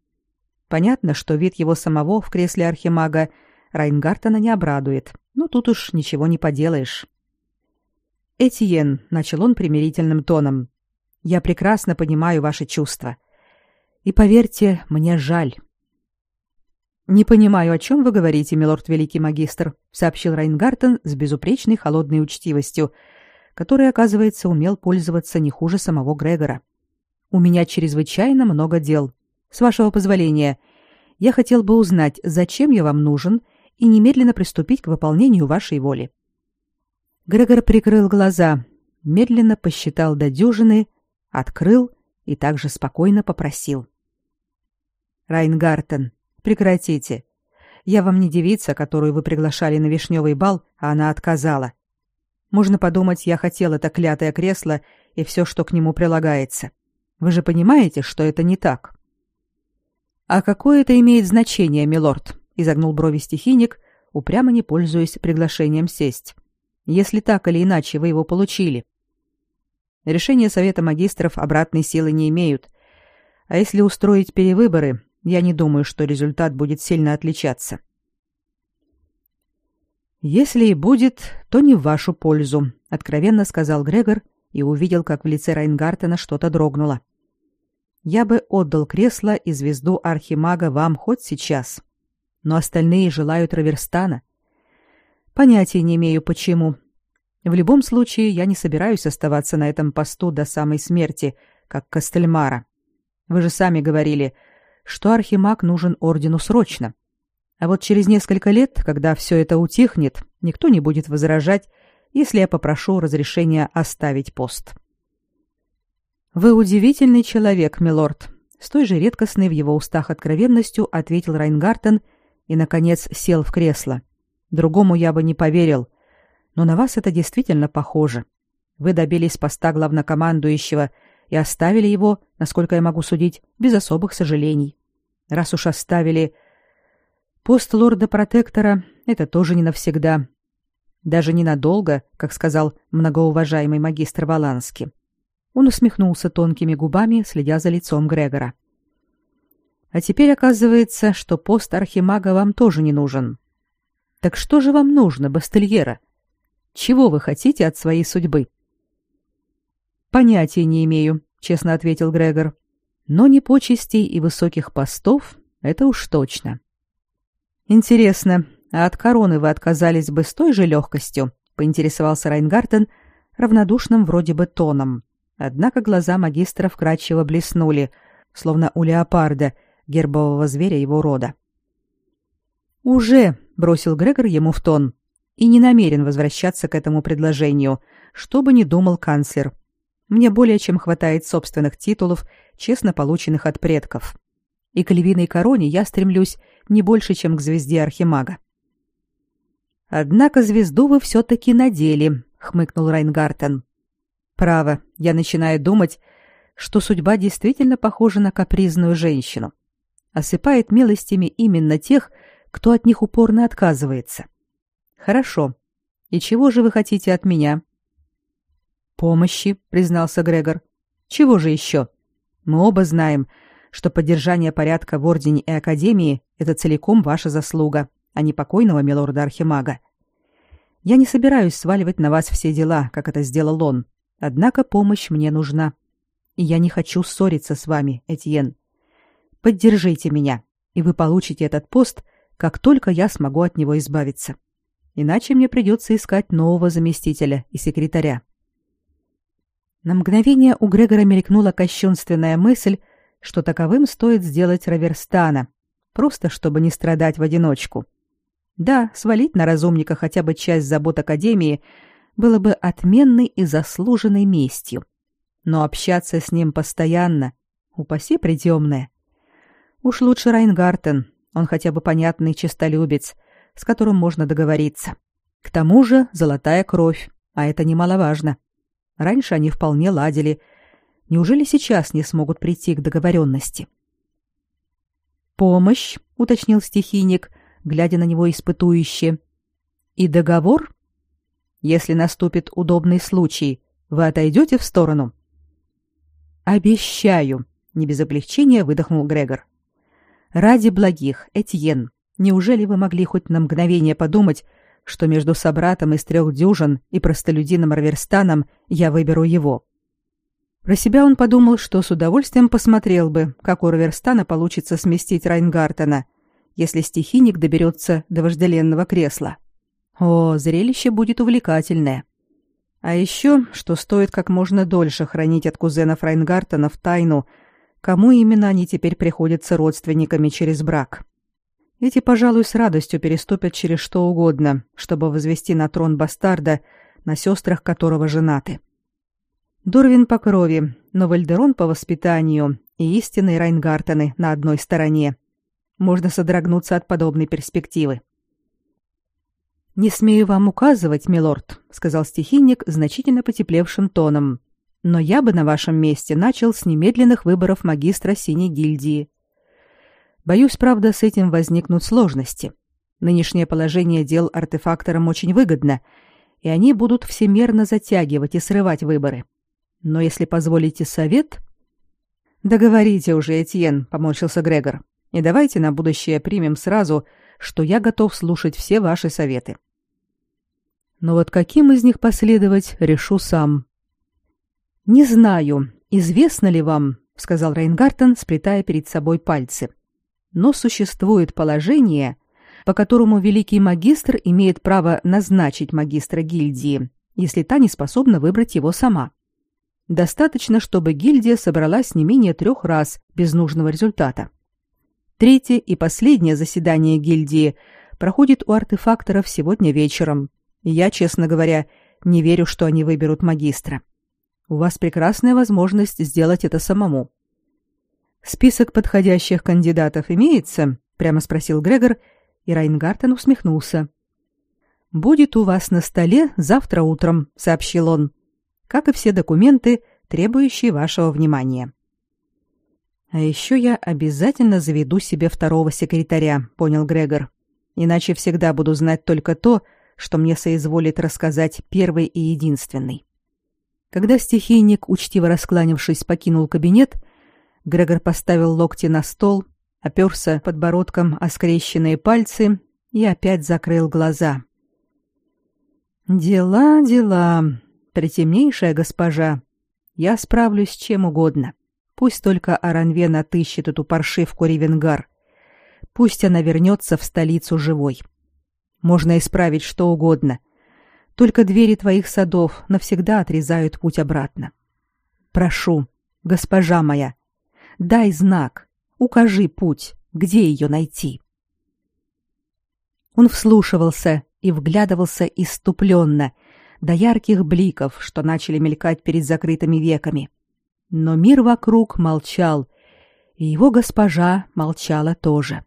Понятно, что вид его самого в кресле архимага Райнгартена не обрадует, но тут уж ничего не поделаешь. «Этьен», — начал он примирительным тоном, — «я прекрасно понимаю ваши чувства. И поверьте, мне жаль». Не понимаю, о чем вы говорите, милорд великий магистр, сообщил Райнгартен с безупречной холодной учтивостью, которой, оказывается, умел пользоваться не хуже самого Грегора. У меня чрезвычайно много дел. С вашего позволения, я хотел бы узнать, зачем я вам нужен, и немедленно приступить к выполнению вашей воли. Грегор прикрыл глаза, медленно посчитал до дюжины, открыл и также спокойно попросил: Райнгартен, прекратите. Я вам не девица, которую вы приглашали на вишневый бал, а она отказала. Можно подумать, я хотел это клятое кресло и все, что к нему прилагается. Вы же понимаете, что это не так. А какое это имеет значение, милорд? изогнул брови стихийник, упрямо не пользуясь приглашением сесть. Если так или иначе вы его получили. Решения совета магистров обратной силы не имеют. А если устроить перевыборы, я не думаю, что результат будет сильно отличаться. Если и будет, то не в вашу пользу, откровенно сказал Грегор и увидел, как в лице Райнгартена что-то дрогнуло. Я бы отдал кресло и звезду архимага вам хоть сейчас, но остальные желают Раверстана. Понятия не имею почему. В любом случае, я не собираюсь оставаться на этом посту до самой смерти, как Костельмара. Вы же сами говорили, что архимаг нужен ордену срочно. А вот через несколько лет, когда все это утихнет, никто не будет возражать, если я попрошу разрешения оставить пост. Вы удивительный человек, милорд, с той же редкостной в его устах откровенностью ответил Райнгартен и наконец сел в кресло. Другому я бы не поверил, но на вас это действительно похоже. Вы добились поста главнокомандующего и оставили его, насколько я могу судить, без особых сожалений. Раз уж оставили пост лорда-протектора, это тоже не навсегда. Даже ненадолго, как сказал многоуважаемый магистр Валански. Он усмехнулся тонкими губами, следя за лицом Грегора. А теперь оказывается, что пост архимага вам тоже не нужен. Так что же вам нужно, Бастельера? Чего вы хотите от своей судьбы? Понятия не имею, честно ответил Грегор. Но не почестей и высоких постов это уж точно. Интересно, а от короны вы отказались бы с той же легкостью? поинтересовался Райнгартен равнодушным вроде бы тоном. Однако глаза магистра вкрадчиво блеснули, словно у леопарда, гербового зверя его рода. «Уже», — бросил Грегор ему в тон, и не намерен возвращаться к этому предложению, что бы ни думал канцлер. Мне более чем хватает собственных титулов, честно полученных от предков. И к львиной короне я стремлюсь не больше, чем к звезде Архимага. «Однако звезду вы все-таки надели», — хмыкнул Райнгартен. «Право, я начинаю думать, что судьба действительно похожа на капризную женщину осыпает милостями именно тех, кто от них упорно отказывается. Хорошо. И чего же вы хотите от меня? Помощи, признался Грегор. Чего же еще? Мы оба знаем, что поддержание порядка в ордене и академии это целиком ваша заслуга, а не покойного милорда Архимага. Я не собираюсь сваливать на вас все дела, как это сделал он. Однако помощь мне нужна. И я не хочу ссориться с вами, Этьен. Поддержите меня, и вы получите этот пост, как только я смогу от него избавиться. Иначе мне придется искать нового заместителя и секретаря. На мгновение у Грегора мелькнула кощунственная мысль, что таковым стоит сделать Раверстана, просто чтобы не страдать в одиночку. Да, свалить на разумника хотя бы часть забот Академии было бы отменной и заслуженной местью. Но общаться с ним постоянно, упаси придемное, Уж лучше Райнгартен, он хотя бы понятный честолюбец, с которым можно договориться. К тому же золотая кровь, а это немаловажно. Раньше они вполне ладили. Неужели сейчас не смогут прийти к договоренности? «Помощь», — уточнил стихийник, глядя на него испытующе. «И договор? Если наступит удобный случай, вы отойдете в сторону?» «Обещаю», — не без облегчения выдохнул Грегор. Ради благих, Этьен, неужели вы могли хоть на мгновение подумать, что между собратом из трех дюжин и простолюдином Раверстаном я выберу его? Про себя он подумал, что с удовольствием посмотрел бы, как у Раверстана получится сместить Райнгартена, если стихийник доберется до вожделенного кресла. О, зрелище будет увлекательное. А еще, что стоит как можно дольше хранить от кузенов Райнгартенов тайну, кому именно они теперь приходятся родственниками через брак. Эти, пожалуй, с радостью переступят через что угодно, чтобы возвести на трон бастарда, на сестрах которого женаты. Дорвин по крови, но Вальдерон по воспитанию и истинные Райнгартены на одной стороне. Можно содрогнуться от подобной перспективы. «Не смею вам указывать, милорд», — сказал стихийник значительно потеплевшим тоном. «Но я бы на вашем месте начал с немедленных выборов магистра Синей гильдии. Боюсь, правда, с этим возникнут сложности. Нынешнее положение дел артефакторам очень выгодно, и они будут всемерно затягивать и срывать выборы. Но если позволите совет...» «Договорите уже, Этьен», — поморщился Грегор. «И давайте на будущее примем сразу, что я готов слушать все ваши советы. Но вот каким из них последовать, решу сам. Не знаю, известно ли вам, сказал Рейнгартен, сплетая перед собой пальцы. Но существует положение, по которому великий магистр имеет право назначить магистра гильдии, если та не способна выбрать его сама. Достаточно, чтобы гильдия собралась не менее трех раз без нужного результата. Третье и последнее заседание гильдии проходит у артефакторов сегодня вечером, я, честно говоря, не верю, что они выберут магистра. У вас прекрасная возможность сделать это самому. Список подходящих кандидатов имеется? прямо спросил Грегор, и Райнгартен усмехнулся. Будет у вас на столе завтра утром, сообщил он. Как и все документы, требующие вашего внимания. А еще я обязательно заведу себе второго секретаря, понял Грегор. Иначе всегда буду знать только то, что мне соизволит рассказать первый и единственный. Когда стихийник, учтиво раскланившись, покинул кабинет, Грегор поставил локти на стол, оперся подбородком о скрещенные пальцы и опять закрыл глаза. «Дела, дела, притемнейшая госпожа. Я справлюсь с чем угодно. Пусть только Аранвен отыщет эту паршивку Ревенгар. Пусть она вернется в столицу живой. Можно исправить что угодно. Только двери твоих садов навсегда отрезают путь обратно. Прошу, госпожа моя, дай знак, укажи путь, где ее найти. Он вслушивался и вглядывался иступленно, до ярких бликов, что начали мелькать перед закрытыми веками. Но мир вокруг молчал, и его госпожа молчала тоже.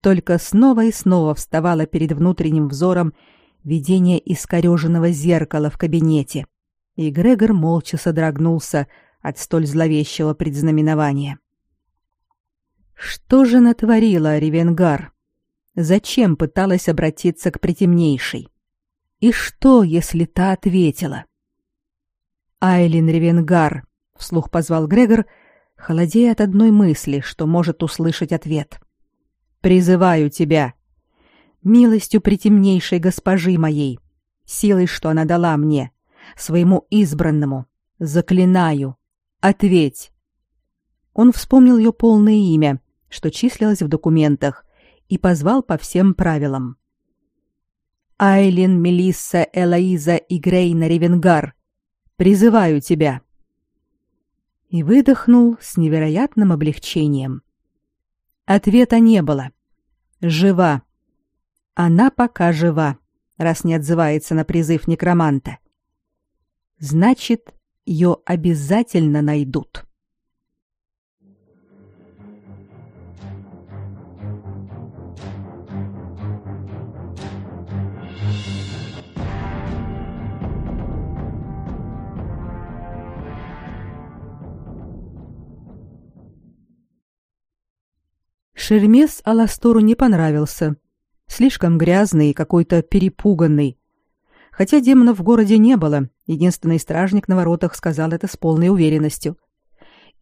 Только снова и снова вставало перед внутренним взором видение искореженного зеркала в кабинете, и Грегор молча содрогнулся от столь зловещего предзнаменования. Что же натворила Ревенгар? Зачем пыталась обратиться к притемнейшей? И что, если та ответила? Айлин Ревенгар, вслух позвал Грегор, холодея от одной мысли, что может услышать ответ. — Призываю тебя, милостью притемнейшей госпожи моей, силой, что она дала мне, своему избранному, заклинаю, ответь. Он вспомнил ее полное имя, что числилось в документах, и позвал по всем правилам. Айлин Мелисса Элоиза Игрейна Ревенгар, призываю тебя. И выдохнул с невероятным облегчением. Ответа не было. Жива. Она пока жива, раз не отзывается на призыв некроманта. Значит, ее обязательно найдут. Шермес Аластору не понравился. Слишком грязный и какой-то перепуганный. Хотя демонов в городе не было, единственный стражник на воротах сказал это с полной уверенностью.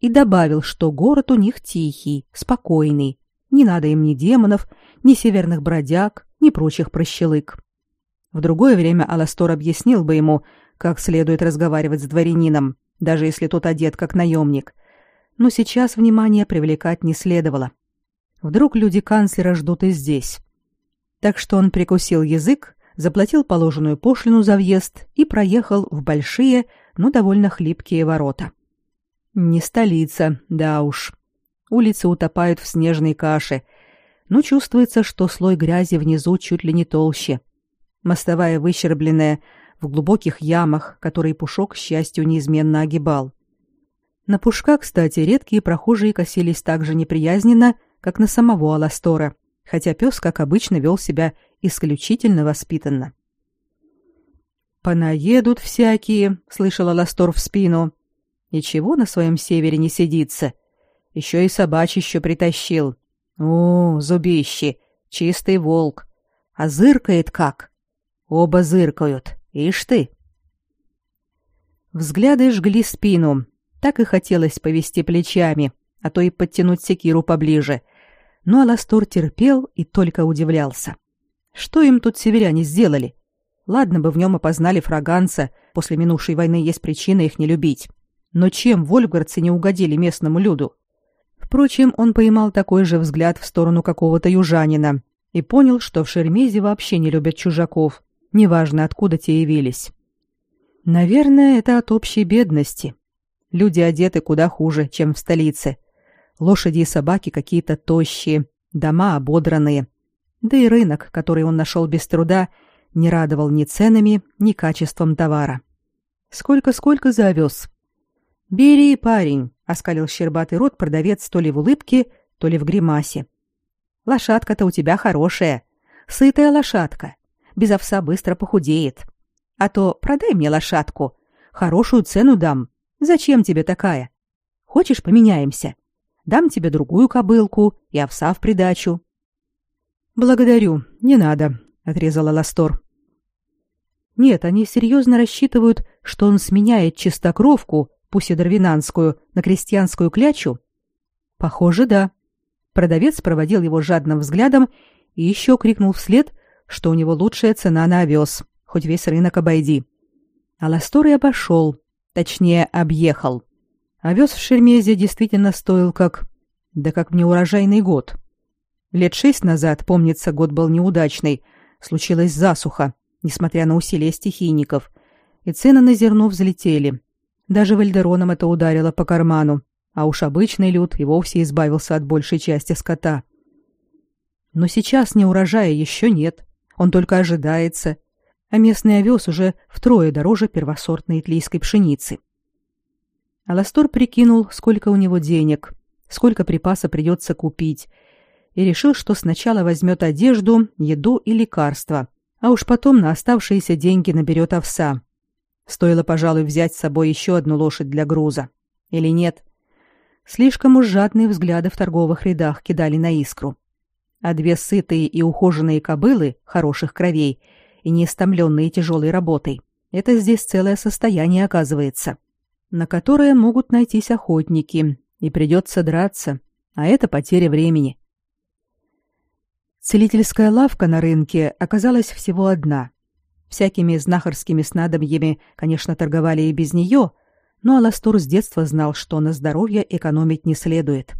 И добавил, что город у них тихий, спокойный. Не надо им ни демонов, ни северных бродяг, ни прочих прощелык. В другое время Аластор объяснил бы ему, как следует разговаривать с дворянином, даже если тот одет как наемник. Но сейчас внимание привлекать не следовало. Вдруг люди канцлера ждут и здесь. Так что он прикусил язык, заплатил положенную пошлину за въезд и проехал в большие, но довольно хлипкие ворота. Не столица, да уж. Улицы утопают в снежной каше, но чувствуется, что слой грязи внизу чуть ли не толще. Мостовая выщербленная, в глубоких ямах, которые Пушок, к счастью, неизменно огибал. На Пушка, кстати, редкие прохожие косились так же неприязненно, как на самого Аластора, хотя пес, как обычно, вел себя исключительно воспитанно. «Понаедут всякие», — слышал Аластор в спину. «Ничего на своем севере не сидится. Еще и собачище притащил. О, зубищи, чистый волк. А зыркает как? Оба зыркают. Ишь ты!» Взгляды жгли спину. Так и хотелось повести плечами, а то и подтянуть секиру поближе. Но Аластор терпел и только удивлялся. Что им тут северяне сделали? Ладно бы в нем опознали фраганца, после минувшей войны есть причина их не любить. Но чем вольфгардцы не угодили местному люду? Впрочем, он поймал такой же взгляд в сторону какого-то южанина и понял, что в Шермезе вообще не любят чужаков, неважно, откуда те явились. Наверное, это от общей бедности. Люди одеты куда хуже, чем в столице. Лошади и собаки какие-то тощие, дома ободранные. Да и рынок, который он нашел без труда, не радовал ни ценами, ни качеством товара. Сколько-сколько завез. «Бери, парень», — оскалил щербатый рот продавец то ли в улыбке, то ли в гримасе. «Лошадка-то у тебя хорошая. Сытая лошадка. Без овса быстро похудеет. А то продай мне лошадку. Хорошую цену дам. Зачем тебе такая? Хочешь, поменяемся? Дам тебе другую кобылку и овса в придачу. Благодарю, не надо, отрезала Ластор. Нет, они серьезно рассчитывают, что он сменяет чистокровку, пусть и дарвинанскую, на крестьянскую клячу? Похоже, да. Продавец проводил его жадным взглядом и еще крикнул вслед, что у него лучшая цена на овес, хоть весь рынок обойди. А Ластор и обошел, точнее, объехал. Овес в Шермезе действительно стоил как... Да как мне урожайный год. Лет шесть назад, помнится, год был неудачный. Случилась засуха, несмотря на усилия стихийников. И цены на зерно взлетели. Даже вальдеронам это ударило по карману. А уж обычный люд и вовсе избавился от большей части скота. Но сейчас не урожая еще нет. Он только ожидается. А местный овес уже втрое дороже первосортной итлийской пшеницы. Аластор прикинул, сколько у него денег, сколько припаса придется купить, и решил, что сначала возьмет одежду, еду и лекарства, а уж потом на оставшиеся деньги наберет овса. Стоило, пожалуй, взять с собой еще одну лошадь для груза. Или нет? Слишком уж жадные взгляды в торговых рядах кидали на искру. А две сытые и ухоженные кобылы хороших кровей и не истомленные тяжелой работой — это здесь целое состояние оказывается. — на которое могут найтись охотники, и придется драться, а это потеря времени. Целительская лавка на рынке оказалась всего одна. Всякими знахарскими снадобьями, конечно, торговали и без нее, но Аластур с детства знал, что на здоровье экономить не следует.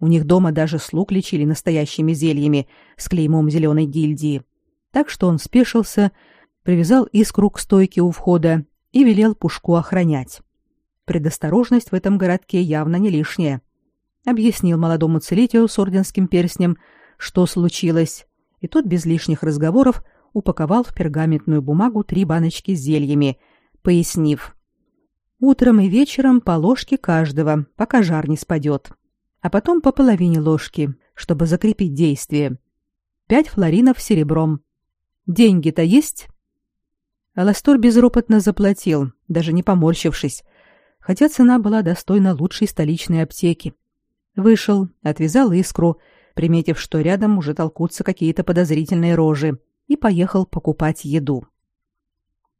У них дома даже слуг лечили настоящими зельями с клеймом зеленой гильдии. Так что он спешился, привязал искру к стойке у входа и велел пушку охранять. Предосторожность в этом городке явно не лишняя. Объяснил молодому целителю с орденским перстнем, что случилось, и тот без лишних разговоров упаковал в пергаментную бумагу три баночки с зельями, пояснив. Утром и вечером по ложке каждого, пока жар не спадет. А потом по половине ложки, чтобы закрепить действие. Пять флоринов серебром. Деньги-то есть? Аластор безропотно заплатил, даже не поморщившись, хотя цена была достойна лучшей столичной аптеки. Вышел, отвязал искру, приметив, что рядом уже толкутся какие-то подозрительные рожи, и поехал покупать еду.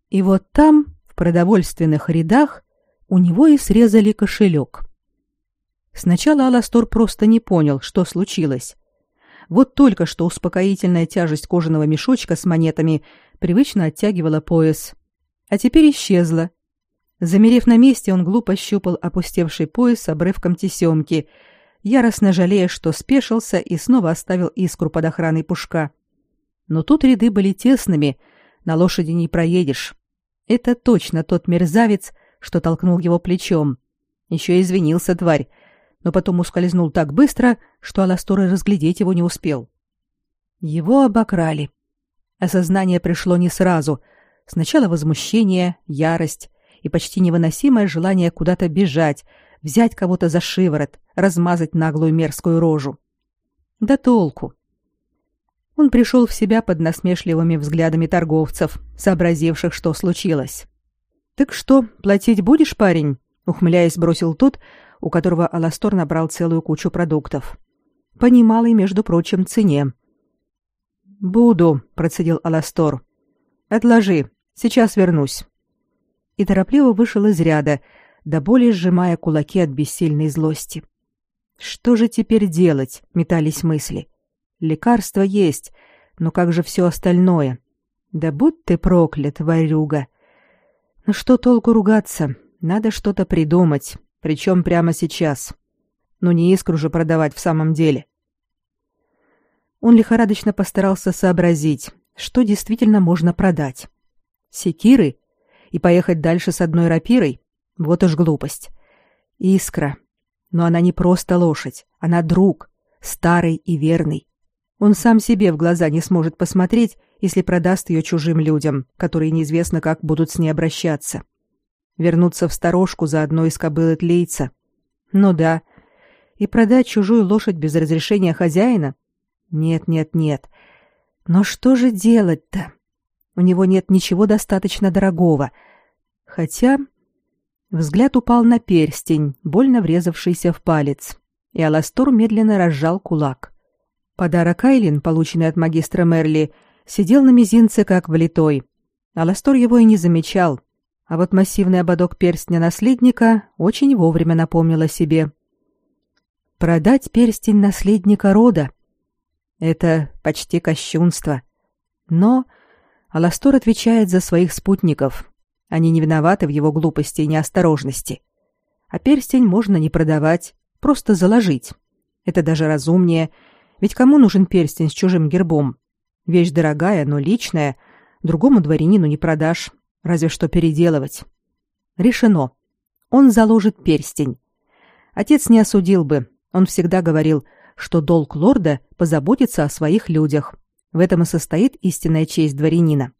И вот там, в продовольственных рядах, у него и срезали кошелек. Сначала Аластор просто не понял, что случилось. Вот только что успокоительная тяжесть кожаного мешочка с монетами привычно оттягивала пояс, а теперь исчезла, Замерев на месте, он глупо щупал опустевший пояс с обрывком тесемки, яростно жалея, что спешился и снова оставил искру под охраной пушка. Но тут ряды были тесными, на лошади не проедешь. Это точно тот мерзавец, что толкнул его плечом. Еще извинился тварь, но потом ускользнул так быстро, что Аластор разглядеть его не успел. Его обокрали. Осознание пришло не сразу. Сначала возмущение, ярость и почти невыносимое желание куда-то бежать, взять кого-то за шиворот, размазать наглую мерзкую рожу. Да толку. Он пришел в себя под насмешливыми взглядами торговцев, сообразивших, что случилось. «Так что, платить будешь, парень?» — ухмыляясь, бросил тот, у которого Аластор набрал целую кучу продуктов. По немалой, между прочим, цене. «Буду», — процедил Аластор. «Отложи, сейчас вернусь». И торопливо вышел из ряда, до боли сжимая кулаки от бессильной злости. «Что же теперь делать?» — метались мысли. «Лекарство есть, но как же все остальное? Да будь ты проклят, варюга!» «Ну что толку ругаться? Надо что-то придумать, причем прямо сейчас. Ну не искру же продавать в самом деле». Он лихорадочно постарался сообразить, что действительно можно продать. Секиры и поехать дальше с одной рапирой — вот уж глупость. Искра. Но она не просто лошадь, она друг, старый и верный. Он сам себе в глаза не сможет посмотреть, если продаст ее чужим людям, которые неизвестно как будут с ней обращаться. Вернуться в сторожку за одной из кобыл тлейца. Ну да. И продать чужую лошадь без разрешения хозяина — нет, нет, нет. Но что же делать-то? У него нет ничего достаточно дорогого. Хотя взгляд упал на перстень, больно врезавшийся в палец, и Аластор медленно разжал кулак. Подарок Айлин, полученный от магистра Мерли, сидел на мизинце как влитой. Аластор его и не замечал, а вот массивный ободок перстня наследника очень вовремя напомнил о себе. Продать перстень наследника рода — это почти кощунство. Но Аластор отвечает за своих спутников. Они не виноваты в его глупости и неосторожности. А перстень можно не продавать, просто заложить. Это даже разумнее, ведь кому нужен перстень с чужим гербом? Вещь дорогая, но личная, другому дворянину не продашь, разве что переделывать. Решено. Он заложит перстень. Отец не осудил бы. Он всегда говорил – что долг лорда позаботиться о своих людях. В этом и состоит истинная честь дворянина.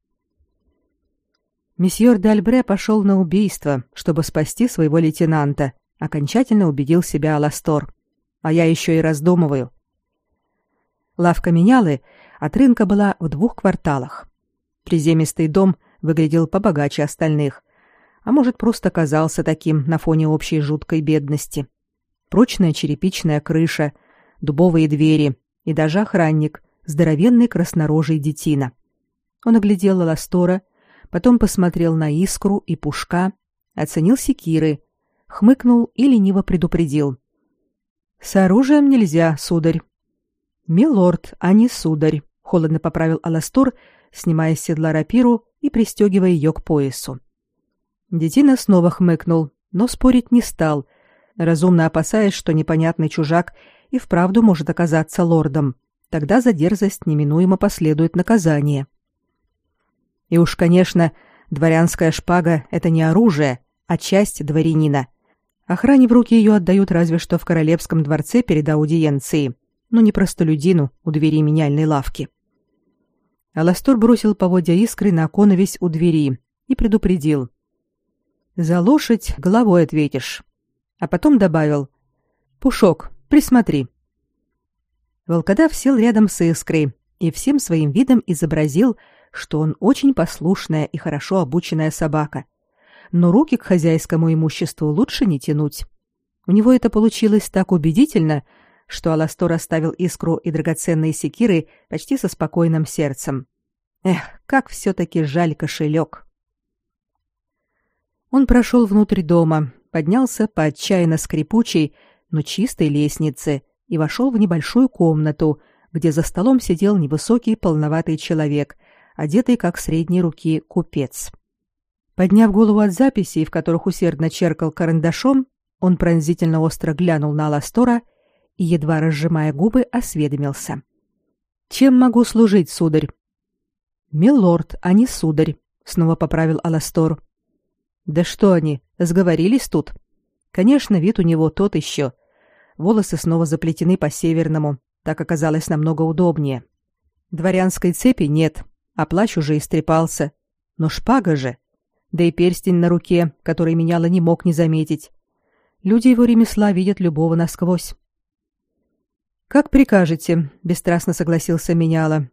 Месьеор Дальбре пошел на убийство, чтобы спасти своего лейтенанта, окончательно убедил себя Аластор. А я еще и раздумываю. Лавка менялы от рынка была в двух кварталах. Приземистый дом выглядел побогаче остальных, а может, просто казался таким на фоне общей жуткой бедности. Прочная черепичная крыша — дубовые двери и даже охранник, здоровенный краснорожий детина. Он оглядел Ластора, потом посмотрел на искру и пушка, оценил секиры, хмыкнул и лениво предупредил. «С оружием нельзя, сударь». «Милорд, а не сударь», — холодно поправил Аластор, снимая с седла рапиру и пристегивая ее к поясу. Детина снова хмыкнул, но спорить не стал, разумно опасаясь, что непонятный чужак и вправду может оказаться лордом. Тогда за дерзость неминуемо последует наказание. И уж, конечно, дворянская шпага — это не оружие, а часть дворянина. Охране в руки ее отдают разве что в королевском дворце перед аудиенцией, но не простолюдину у двери меняльной лавки. Аластор бросил поводья искры на коновесь у двери и предупредил. «За лошадь головой ответишь». А потом добавил. «Пушок, Присмотри. Волкодав сел рядом с Искрой и всем своим видом изобразил, что он очень послушная и хорошо обученная собака. Но руки к хозяйскому имуществу лучше не тянуть. У него это получилось так убедительно, что Аластор оставил Искру и драгоценные секиры почти со спокойным сердцем. Эх, как все-таки жаль кошелек. Он прошел внутрь дома, поднялся по отчаянно скрипучей, но чистой лестнице и вошел в небольшую комнату, где за столом сидел невысокий полноватый человек, одетый как средней руки купец. Подняв голову от записей, в которых усердно черкал карандашом, он пронзительно остро глянул на Аластора и, едва разжимая губы, осведомился. «Чем могу служить, сударь?» «Милорд, а не сударь», — снова поправил Аластор. «Да что они, сговорились тут?» Конечно, вид у него тот еще. Волосы снова заплетены по-северному, так оказалось намного удобнее. Дворянской цепи нет, а плащ уже истрепался. Но шпага же, да и перстень на руке, который меняла не мог не заметить. Люди его ремесла видят любого насквозь. Как прикажете, бесстрастно согласился меняла.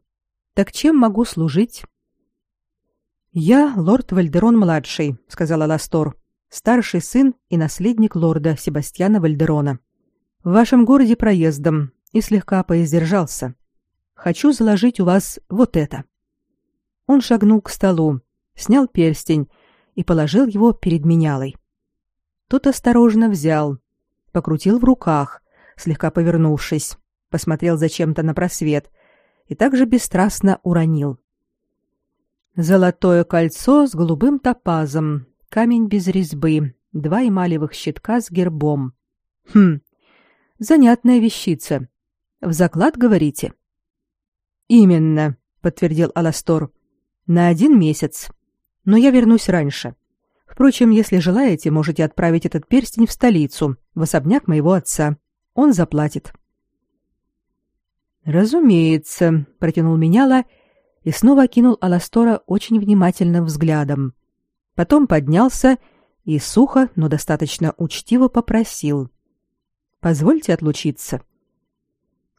Так чем могу служить? Я лорд Вальдерон младший, сказала Ластор, старший сын и наследник лорда Себастьяна Вальдерона. В вашем городе проездом и слегка поиздержался. Хочу заложить у вас вот это. Он шагнул к столу, снял перстень и положил его перед менялой. Тот осторожно взял, покрутил в руках, слегка повернувшись, посмотрел зачем-то на просвет и также бесстрастно уронил. Золотое кольцо с голубым топазом, камень без резьбы, два эмалевых щитка с гербом. Хм, занятная вещица. В заклад, говорите? Именно, подтвердил Аластор. На один месяц но я вернусь раньше. Впрочем, если желаете, можете отправить этот перстень в столицу, в особняк моего отца. Он заплатит. Разумеется, протянул меняла и снова окинул Аластора очень внимательным взглядом. Потом поднялся и сухо, но достаточно учтиво попросил: "Позвольте отлучиться".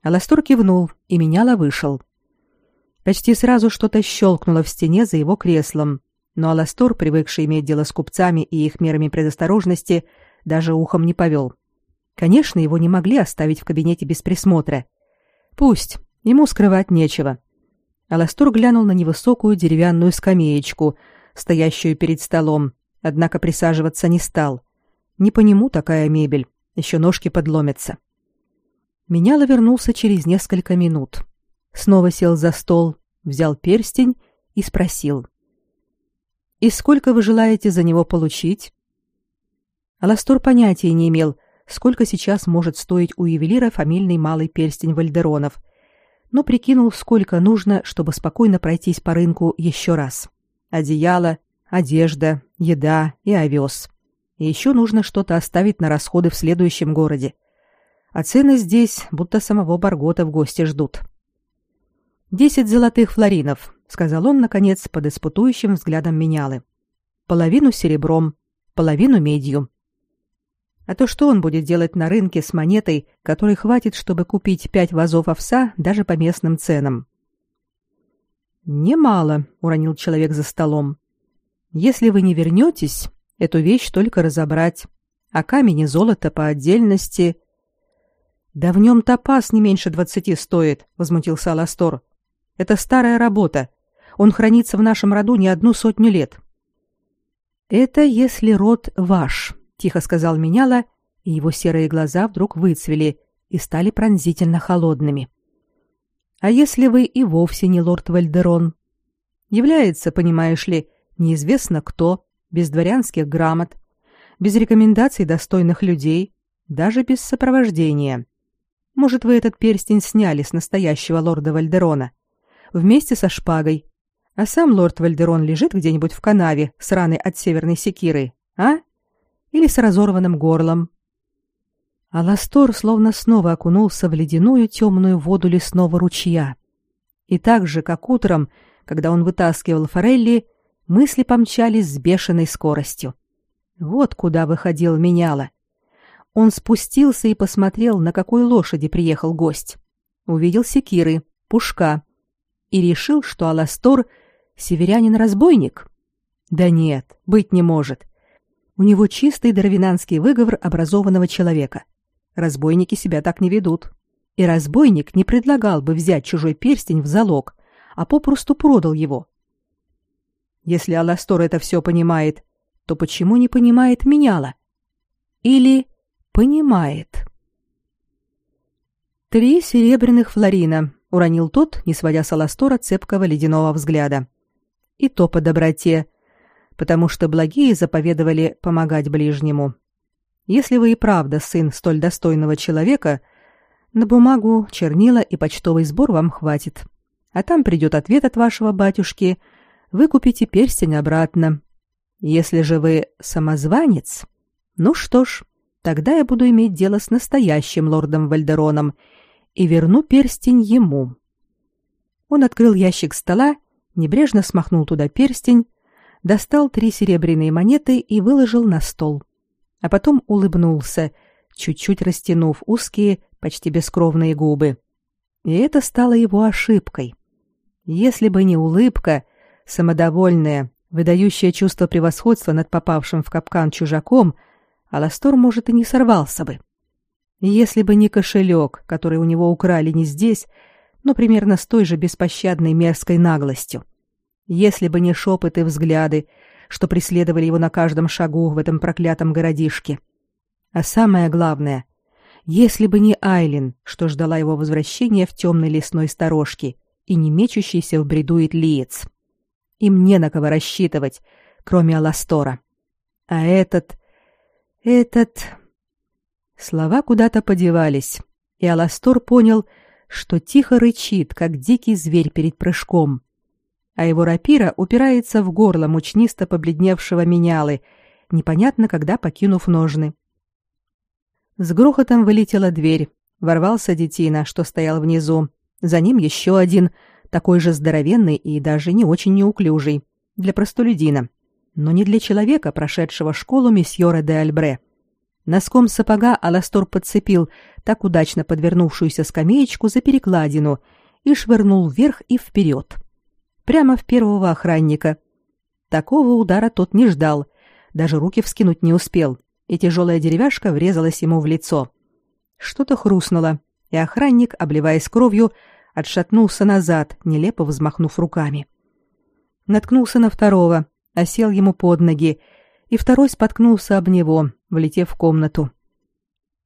Аластор кивнул, и меняла вышел. Почти сразу что-то щелкнуло в стене за его креслом, но Аластор, привыкший иметь дело с купцами и их мерами предосторожности, даже ухом не повел. Конечно, его не могли оставить в кабинете без присмотра. Пусть, ему скрывать нечего. Аластор глянул на невысокую деревянную скамеечку, стоящую перед столом, однако присаживаться не стал. Не по нему такая мебель, еще ножки подломятся. Меняло вернулся через несколько минут. Снова сел за стол, взял перстень и спросил. И сколько вы желаете за него получить? Аластор понятия не имел, сколько сейчас может стоить у ювелира фамильный малый перстень Вальдеронов, но прикинул, сколько нужно, чтобы спокойно пройтись по рынку еще раз. Одеяло, одежда, еда и овес. И еще нужно что-то оставить на расходы в следующем городе. А цены здесь, будто самого Баргота в гости ждут. Десять золотых флоринов, сказал он наконец под испытующим взглядом менялы. Половину серебром, половину медью. А то что он будет делать на рынке с монетой, которой хватит, чтобы купить пять вазов овса даже по местным ценам? Немало, уронил человек за столом. Если вы не вернетесь, эту вещь только разобрать, а камень и золото по отдельности. Да в нем топаз не меньше двадцати стоит, возмутился Аластор. Это старая работа, он хранится в нашем роду не одну сотню лет. Это если род ваш, тихо сказал меняла, и его серые глаза вдруг выцвели и стали пронзительно холодными. А если вы и вовсе не лорд Вальдерон? Является, понимаешь ли, неизвестно кто, без дворянских грамот, без рекомендаций достойных людей, даже без сопровождения. Может, вы этот перстень сняли с настоящего лорда Вальдерона вместе со шпагой а сам лорд Вальдерон лежит где-нибудь в канаве с раной от северной секиры, а? Или с разорванным горлом. Аластор словно снова окунулся в ледяную темную воду лесного ручья. И так же, как утром, когда он вытаскивал форелли, мысли помчались с бешеной скоростью. Вот куда выходил меняло. Он спустился и посмотрел, на какой лошади приехал гость. Увидел секиры, пушка и решил, что Аластор — Северянин-разбойник? Да нет, быть не может. У него чистый дарвинанский выговор образованного человека. Разбойники себя так не ведут. И разбойник не предлагал бы взять чужой перстень в залог, а попросту продал его. Если Аластор это все понимает, то почему не понимает меняла? Или понимает? Три серебряных флорина, уронил тот, не сводя с Аластора цепкого ледяного взгляда и то по доброте, потому что благие заповедовали помогать ближнему. Если вы и правда сын столь достойного человека, На бумагу, чернила и почтовый сбор вам хватит. А там придет ответ от вашего батюшки. Вы купите перстень обратно. Если же вы самозванец, ну что ж, тогда я буду иметь дело с настоящим лордом Вальдероном и верну перстень ему. Он открыл ящик стола, небрежно смахнул туда перстень, достал три серебряные монеты и выложил на стол. А потом улыбнулся, чуть-чуть растянув узкие, почти бескровные губы. И это стало его ошибкой. Если бы не улыбка, самодовольная, выдающая чувство превосходства над попавшим в капкан чужаком, Аластор, может, и не сорвался бы. И если бы не кошелек, который у него украли не здесь, но примерно с той же беспощадной мерзкой наглостью. Если бы не шепоты и взгляды, что преследовали его на каждом шагу в этом проклятом городишке. А самое главное, если бы не Айлин, что ждала его возвращения в темной лесной сторожке, и не мечущийся в бреду Итлиец. Им не на кого рассчитывать, кроме Аластора. А этот... этот... Слова куда-то подевались, и Аластор понял, что тихо рычит, как дикий зверь перед прыжком. А его рапира упирается в горло мучнисто побледневшего менялы, непонятно когда покинув ножны. С грохотом вылетела дверь. Ворвался детина, что стоял внизу. За ним еще один, такой же здоровенный и даже не очень неуклюжий. Для простолюдина. Но не для человека, прошедшего школу месьора де Альбре. Носком сапога Аластор подцепил так удачно подвернувшуюся скамеечку за перекладину и швырнул вверх и вперед. Прямо в первого охранника. Такого удара тот не ждал, даже руки вскинуть не успел, и тяжелая деревяшка врезалась ему в лицо. Что-то хрустнуло, и охранник, обливаясь кровью, отшатнулся назад, нелепо взмахнув руками. Наткнулся на второго, осел ему под ноги, и второй споткнулся об него, влетев в комнату.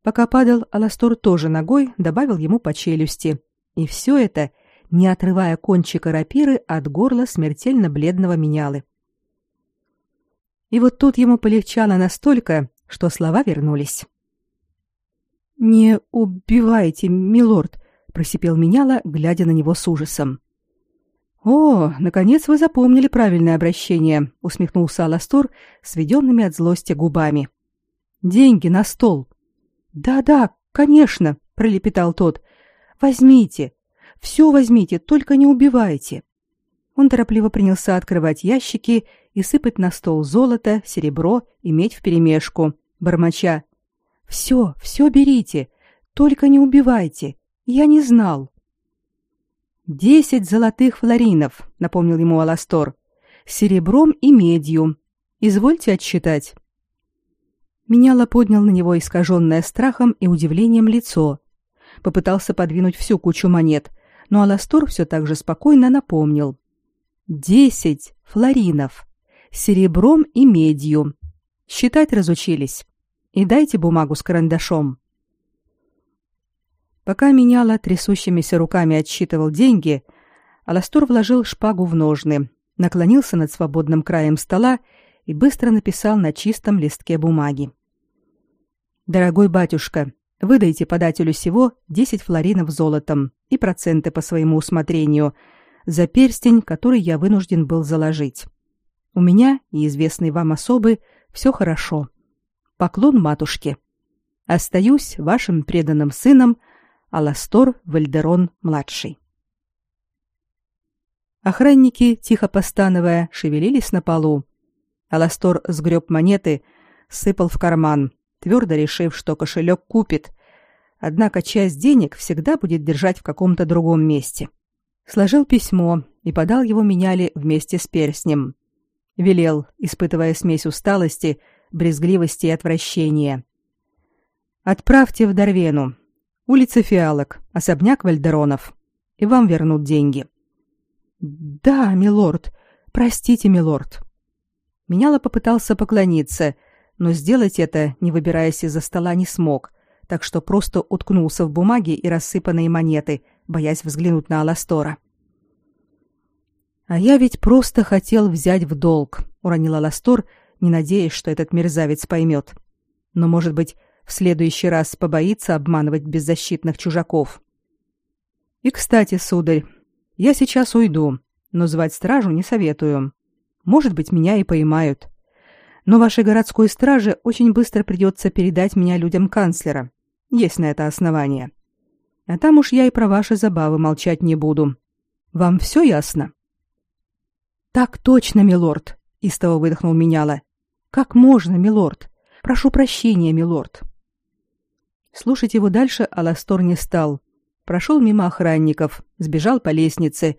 Пока падал, Аластор тоже ногой добавил ему по челюсти. И все это, не отрывая кончика рапиры от горла смертельно бледного менялы. И вот тут ему полегчало настолько, что слова вернулись. «Не убивайте, милорд!» — просипел меняла, глядя на него с ужасом. «О, наконец вы запомнили правильное обращение», — усмехнулся Аластор, сведенными от злости губами. «Деньги на стол». «Да-да, конечно», — пролепетал тот. «Возьмите. Все возьмите, только не убивайте». Он торопливо принялся открывать ящики и сыпать на стол золото, серебро и медь вперемешку, бормоча. «Все, все берите, только не убивайте. Я не знал». «Десять золотых флоринов», — напомнил ему Аластор, — «серебром и медью. Извольте отсчитать». Меняла поднял на него искаженное страхом и удивлением лицо. Попытался подвинуть всю кучу монет, но Аластор все так же спокойно напомнил. «Десять флоринов. Серебром и медью. Считать разучились. И дайте бумагу с карандашом». Пока меняла трясущимися руками отсчитывал деньги, Аластор вложил шпагу в ножны, наклонился над свободным краем стола и быстро написал на чистом листке бумаги. «Дорогой батюшка, выдайте подателю всего 10 флоринов золотом и проценты по своему усмотрению за перстень, который я вынужден был заложить. У меня и известной вам особы все хорошо. Поклон матушке. Остаюсь вашим преданным сыном – Аластор Вальдерон-младший. Охранники, тихо постановая, шевелились на полу. Аластор сгреб монеты, сыпал в карман, твердо решив, что кошелек купит. Однако часть денег всегда будет держать в каком-то другом месте. Сложил письмо и подал его меняли вместе с перстнем. Велел, испытывая смесь усталости, брезгливости и отвращения. «Отправьте в Дарвену. Улица Фиалок, особняк Вальдеронов. И вам вернут деньги. Да, милорд. Простите, милорд. Меняла попытался поклониться, но сделать это, не выбираясь из-за стола, не смог, так что просто уткнулся в бумаги и рассыпанные монеты, боясь взглянуть на Аластора. А я ведь просто хотел взять в долг, уронил Аластор, не надеясь, что этот мерзавец поймет. Но, может быть, в следующий раз побоится обманывать беззащитных чужаков. И, кстати, сударь, я сейчас уйду, но звать стражу не советую. Может быть, меня и поймают. Но вашей городской страже очень быстро придется передать меня людям канцлера. Есть на это основание. А там уж я и про ваши забавы молчать не буду. Вам все ясно? Так точно, милорд, истово выдохнул меняла. Как можно, милорд? Прошу прощения, милорд. Слушать его дальше Аластор не стал. Прошел мимо охранников, сбежал по лестнице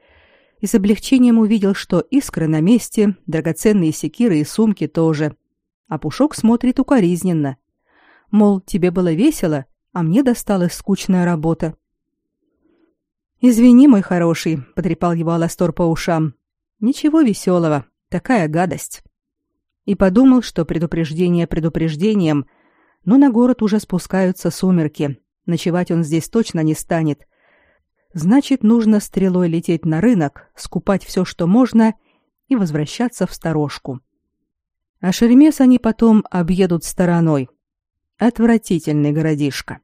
и с облегчением увидел, что искры на месте, драгоценные секиры и сумки тоже. А Пушок смотрит укоризненно. Мол, тебе было весело, а мне досталась скучная работа. «Извини, мой хороший», — потрепал его Аластор по ушам. «Ничего веселого, такая гадость». И подумал, что предупреждение предупреждением, но на город уже спускаются сумерки. Ночевать он здесь точно не станет. Значит, нужно стрелой лететь на рынок, скупать все, что можно, и возвращаться в сторожку. А Шеремес они потом объедут стороной. Отвратительный городишко.